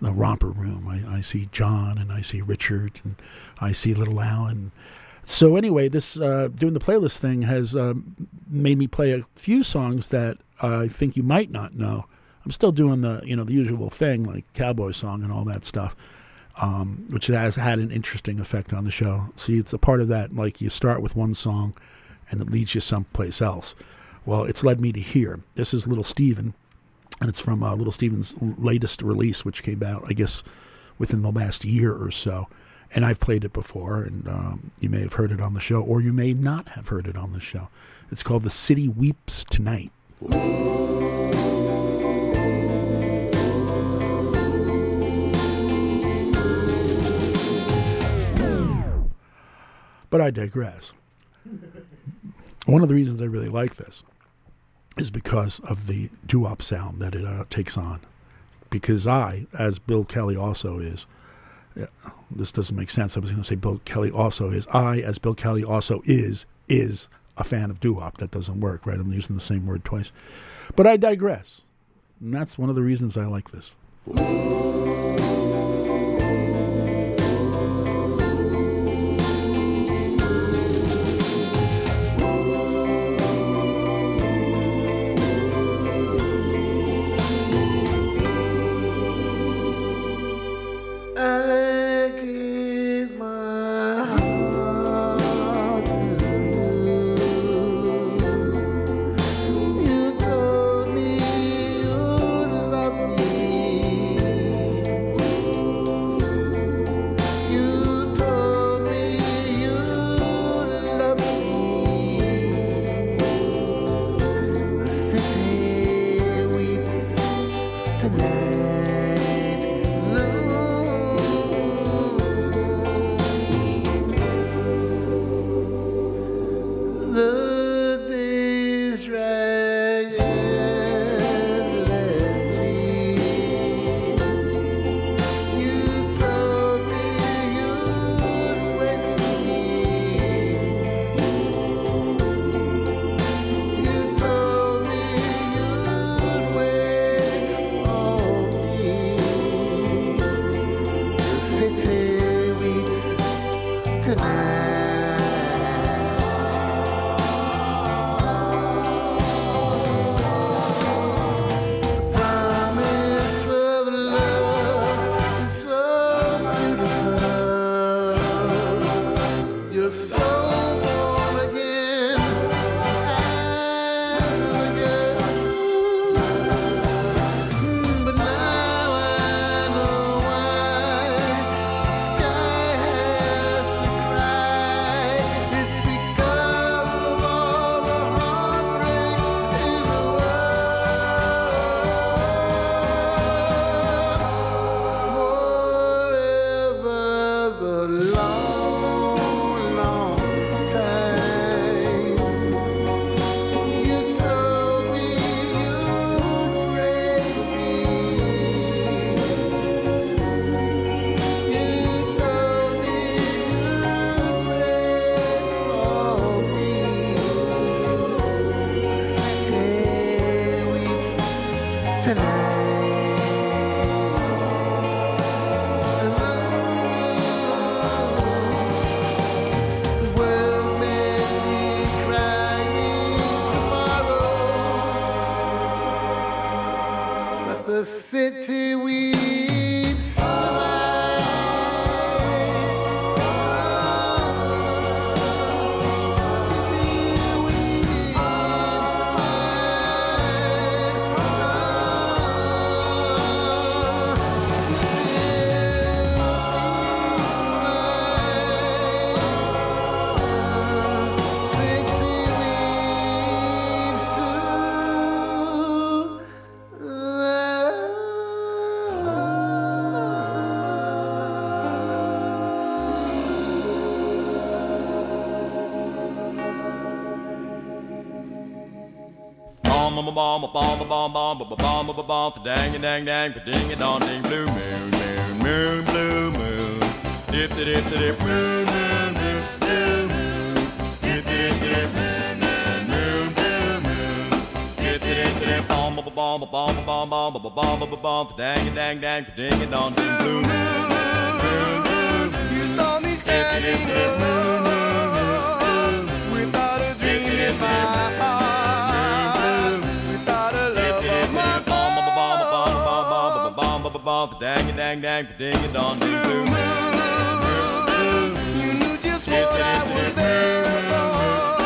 the romper room. I, I see John and I see Richard and I see little Alan. So anyway, this uh, doing the playlist thing has um, made me play a few songs that I think you might not know. I'm still doing the you know the usual thing like cowboy song and all that stuff um, which has had an interesting effect on the show. See, it's a part of that. Like you start with one song, and it leads you someplace else. Well, it's led me to here. This is Little Steven, and it's from uh, Little Steven's latest release, which came out, I guess, within the last year or so. And I've played it before, and um, you may have heard it on the show, or you may not have heard it on the show. It's called "The City Weeps Tonight." But I digress. One of the reasons I really like this is because of the doo-wop sound that it uh, takes on. Because I, as Bill Kelly also is, yeah, this doesn't make sense. I was going to say Bill Kelly also is. I, as Bill Kelly also is, is a fan of doo-wop. That doesn't work, right? I'm using the same word twice. But I digress. And that's one of the reasons I like this. yeah, yeah. bomb a bomb a bomb a bomb bomb a bomb a bomb for dang a dang dang for ding a dong ding blue moon moon moon blue moon dip dip dip dip moon moon moon blue moon dip dip dip moon moon moon blue moon dip dip dip bomb a bomb a bomb a bomb bomb a bomb a bomb for dang a dang dang for ding a dong ding blue moon moon moon you saw me standing alone without a dream in my heart. For dang dang dang, ding dong ding, blue moon. You knew just what I was there for.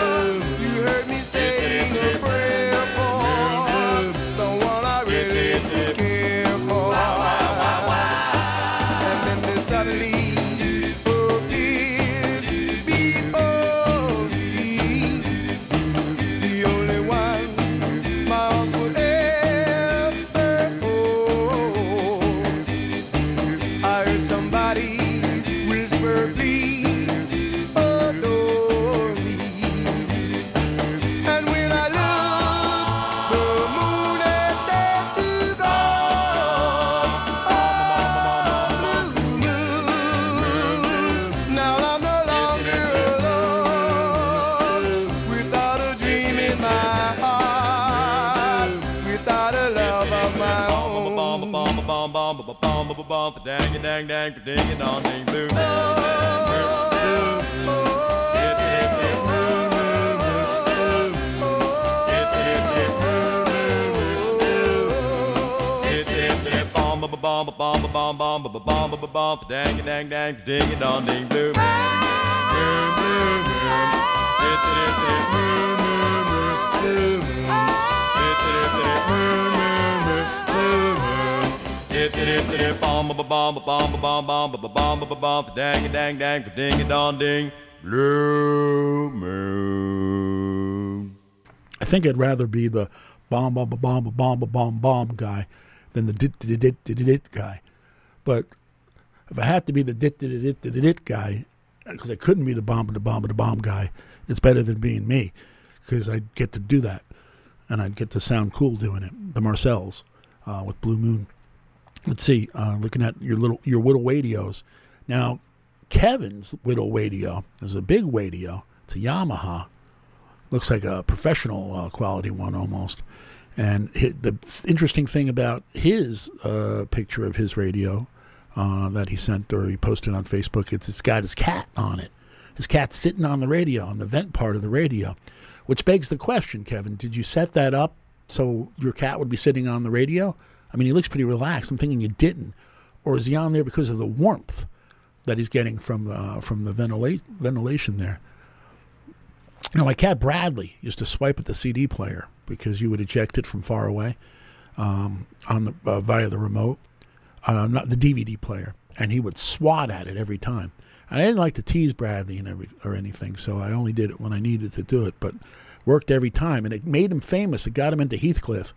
Ba ba bomb for dang it dang dang for ding on ding blue moon dang blue moon hit hit hit moon moon moon moon hit hit hit moon moon moon hit hit hit bomb ba ba bomb ba bomb ba bomb bomb ba ba bomb ba ba bomb for dang it dang dang for ding it on ding blue moon moon blue moon hit hit hit moon moon moon blue moon hit hit hit moon moon moon blue moon I think I'd rather be the bomb, bomb, bomb, bomb, bomb, bomb guy than the dit, dit, dit, dit, dit guy. But if I had to be the dit, dit, dit, dit, dit guy, because I couldn't be the bomb, the bomb, the bomb guy, it's better than being me, because I'd get to do that, and I'd get to sound cool doing it. The Marcels uh, with Blue Moon. Let's see, uh, looking at your little your Whittle Wadios. Now, Kevin's Whittle Wadio is a big Wadio. It's a Yamaha looks like a professional uh, quality one almost. And hi the interesting thing about his uh, picture of his radio uh, that he sent or he posted on Facebook, it's, it's got his cat on it. His cat's sitting on the radio, on the vent part of the radio, which begs the question, Kevin, did you set that up so your cat would be sitting on the radio? I mean, he looks pretty relaxed. I'm thinking you didn't. Or is he on there because of the warmth that he's getting from the, from the ventilate, ventilation there? You know, my cat Bradley used to swipe at the CD player because you would eject it from far away um, on the uh, via the remote, uh, not the DVD player, and he would swat at it every time. And I didn't like to tease Bradley and every or anything, so I only did it when I needed to do it. But worked every time, and it made him famous. It got him into Heathcliff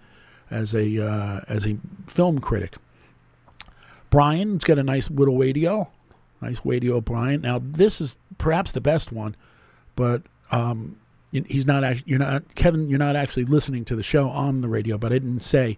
as a uh, as a film critic. Brian's got a nice little radio, nice radio, Brian. Now this is perhaps the best one, but um, he's not actually. You're not Kevin. You're not actually listening to the show on the radio. But I didn't say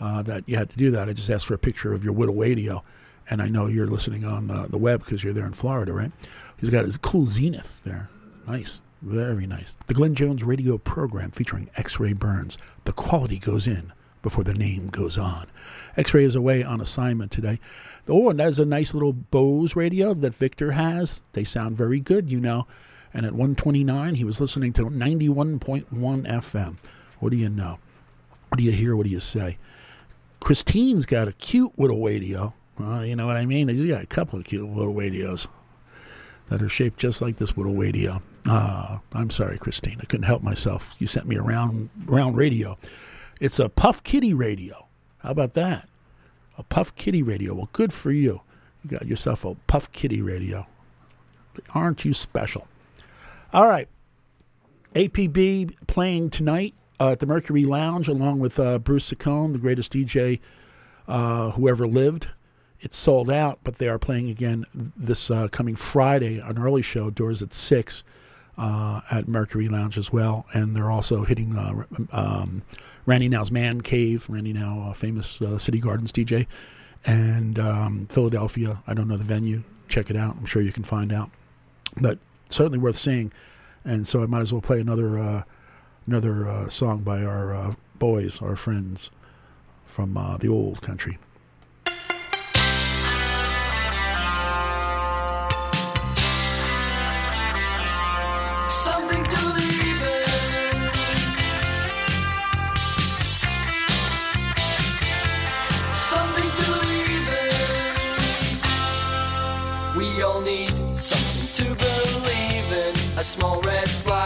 uh, that you had to do that. I just asked for a picture of your Whittle radio, and I know you're listening on the, the web because you're there in Florida, right? He's got his cool Zenith there. Nice, very nice. The Glenn Jones radio program featuring X-Ray Burns. The quality goes in before the name goes on. X-Ray is away on assignment today. Oh, and there's a nice little Bose radio that Victor has. They sound very good, you know. And at 129, he was listening to 91.1 FM. What do you know? What do you hear? What do you say? Christine's got a cute little radio. Well, you know what I mean? She's got a couple of cute little radios that are shaped just like this little radio. Ah, I'm sorry, Christine. I couldn't help myself. You sent me a round, round radio. It's a Puff Kitty radio. How about that? A Puff Kitty radio. Well, good for you. You got yourself a Puff Kitty radio. Aren't you special? All right. APB playing tonight uh, at the Mercury Lounge along with uh, Bruce Saccone, the greatest DJ uh, who ever lived. It's sold out, but they are playing again this uh, coming Friday, an early show, doors at 6 uh, at Mercury Lounge as well. And they're also hitting uh, um, Randy Now's Man Cave, Randy Now, a famous uh, City Gardens DJ, and um, Philadelphia. I don't know the venue. Check it out. I'm sure you can find out. But certainly worth seeing. And so I might as well play another uh, another uh, song by our uh, boys, our friends from uh, the old country. Small red flag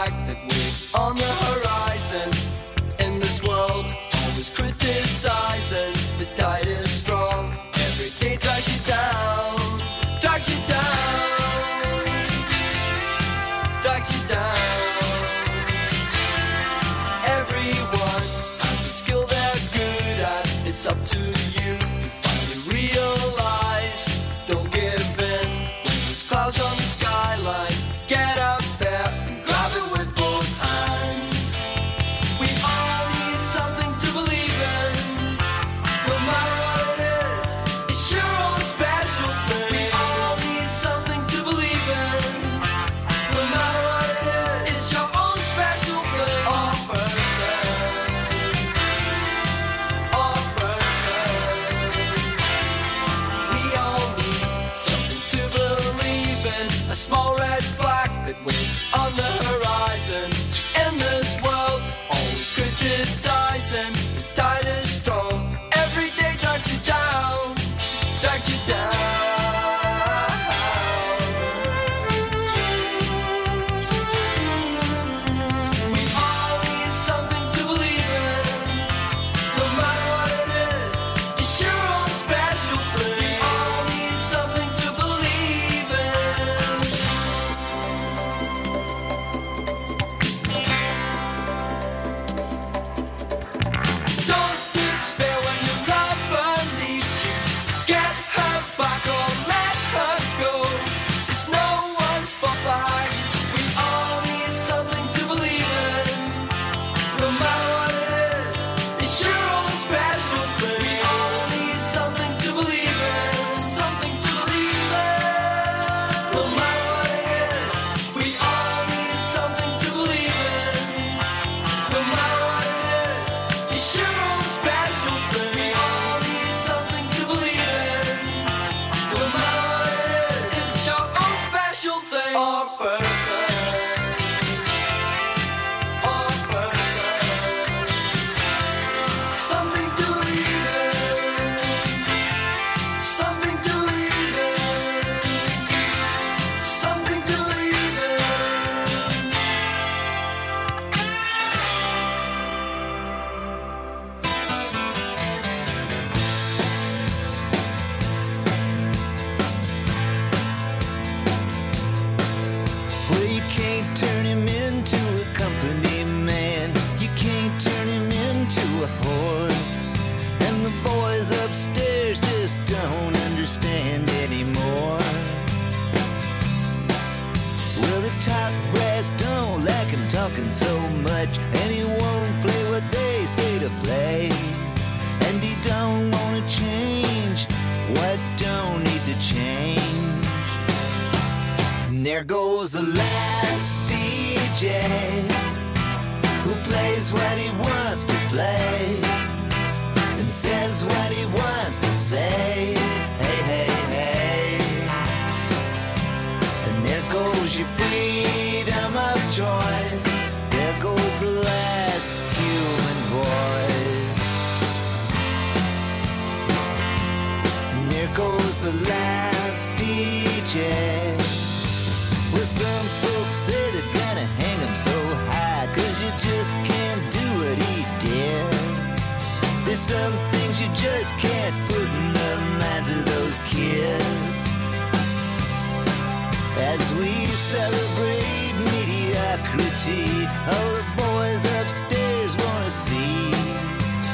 celebrate mediocrity, all the boys upstairs wanna see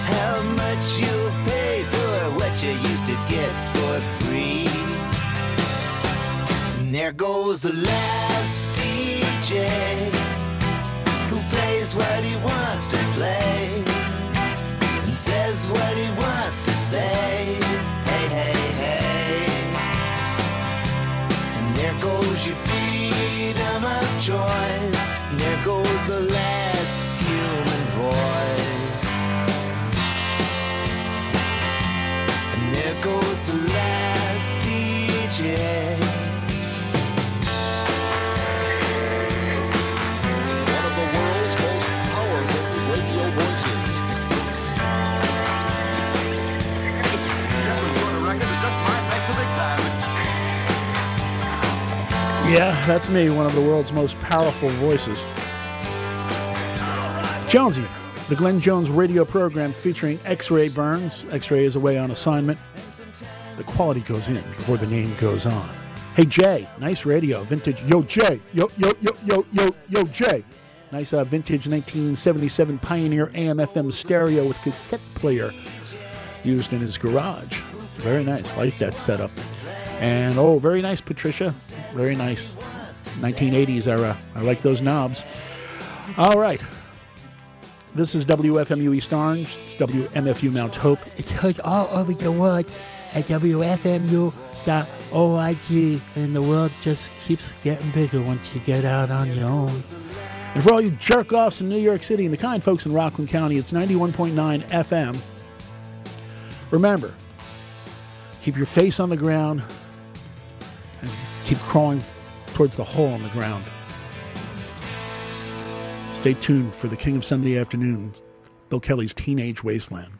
how much you'll pay for what you used to get for free. And there goes the last DJ who plays what he wants to play and says what he wants to say. Hey, hey, hey. And there goes your of choice. Yeah, that's me, one of the world's most powerful voices. Jonesy, the Glenn Jones radio program featuring X Ray Burns. X Ray is away on assignment. The quality goes in before the name goes on. Hey, Jay, nice radio. Vintage. Yo, Jay. Yo, yo, yo, yo, yo, yo, Jay. Nice uh, vintage 1977 Pioneer AM FM stereo with cassette player used in his garage. Very nice. Like that setup. And oh, very nice, Patricia. Very nice. 1980s era. I like those knobs. All right. This is WFMU East Orange. It's WMFU Mount Hope. It's heard all over the world at WFMU.org. And the world just keeps getting bigger once you get out on your own. And for all you jerk offs in New York City and the kind folks in Rockland County, it's 91.9 FM. Remember, keep your face on the ground and keep crawling towards the hole in the ground. Stay tuned for the King of Sunday Afternoons, Bill Kelly's Teenage Wasteland.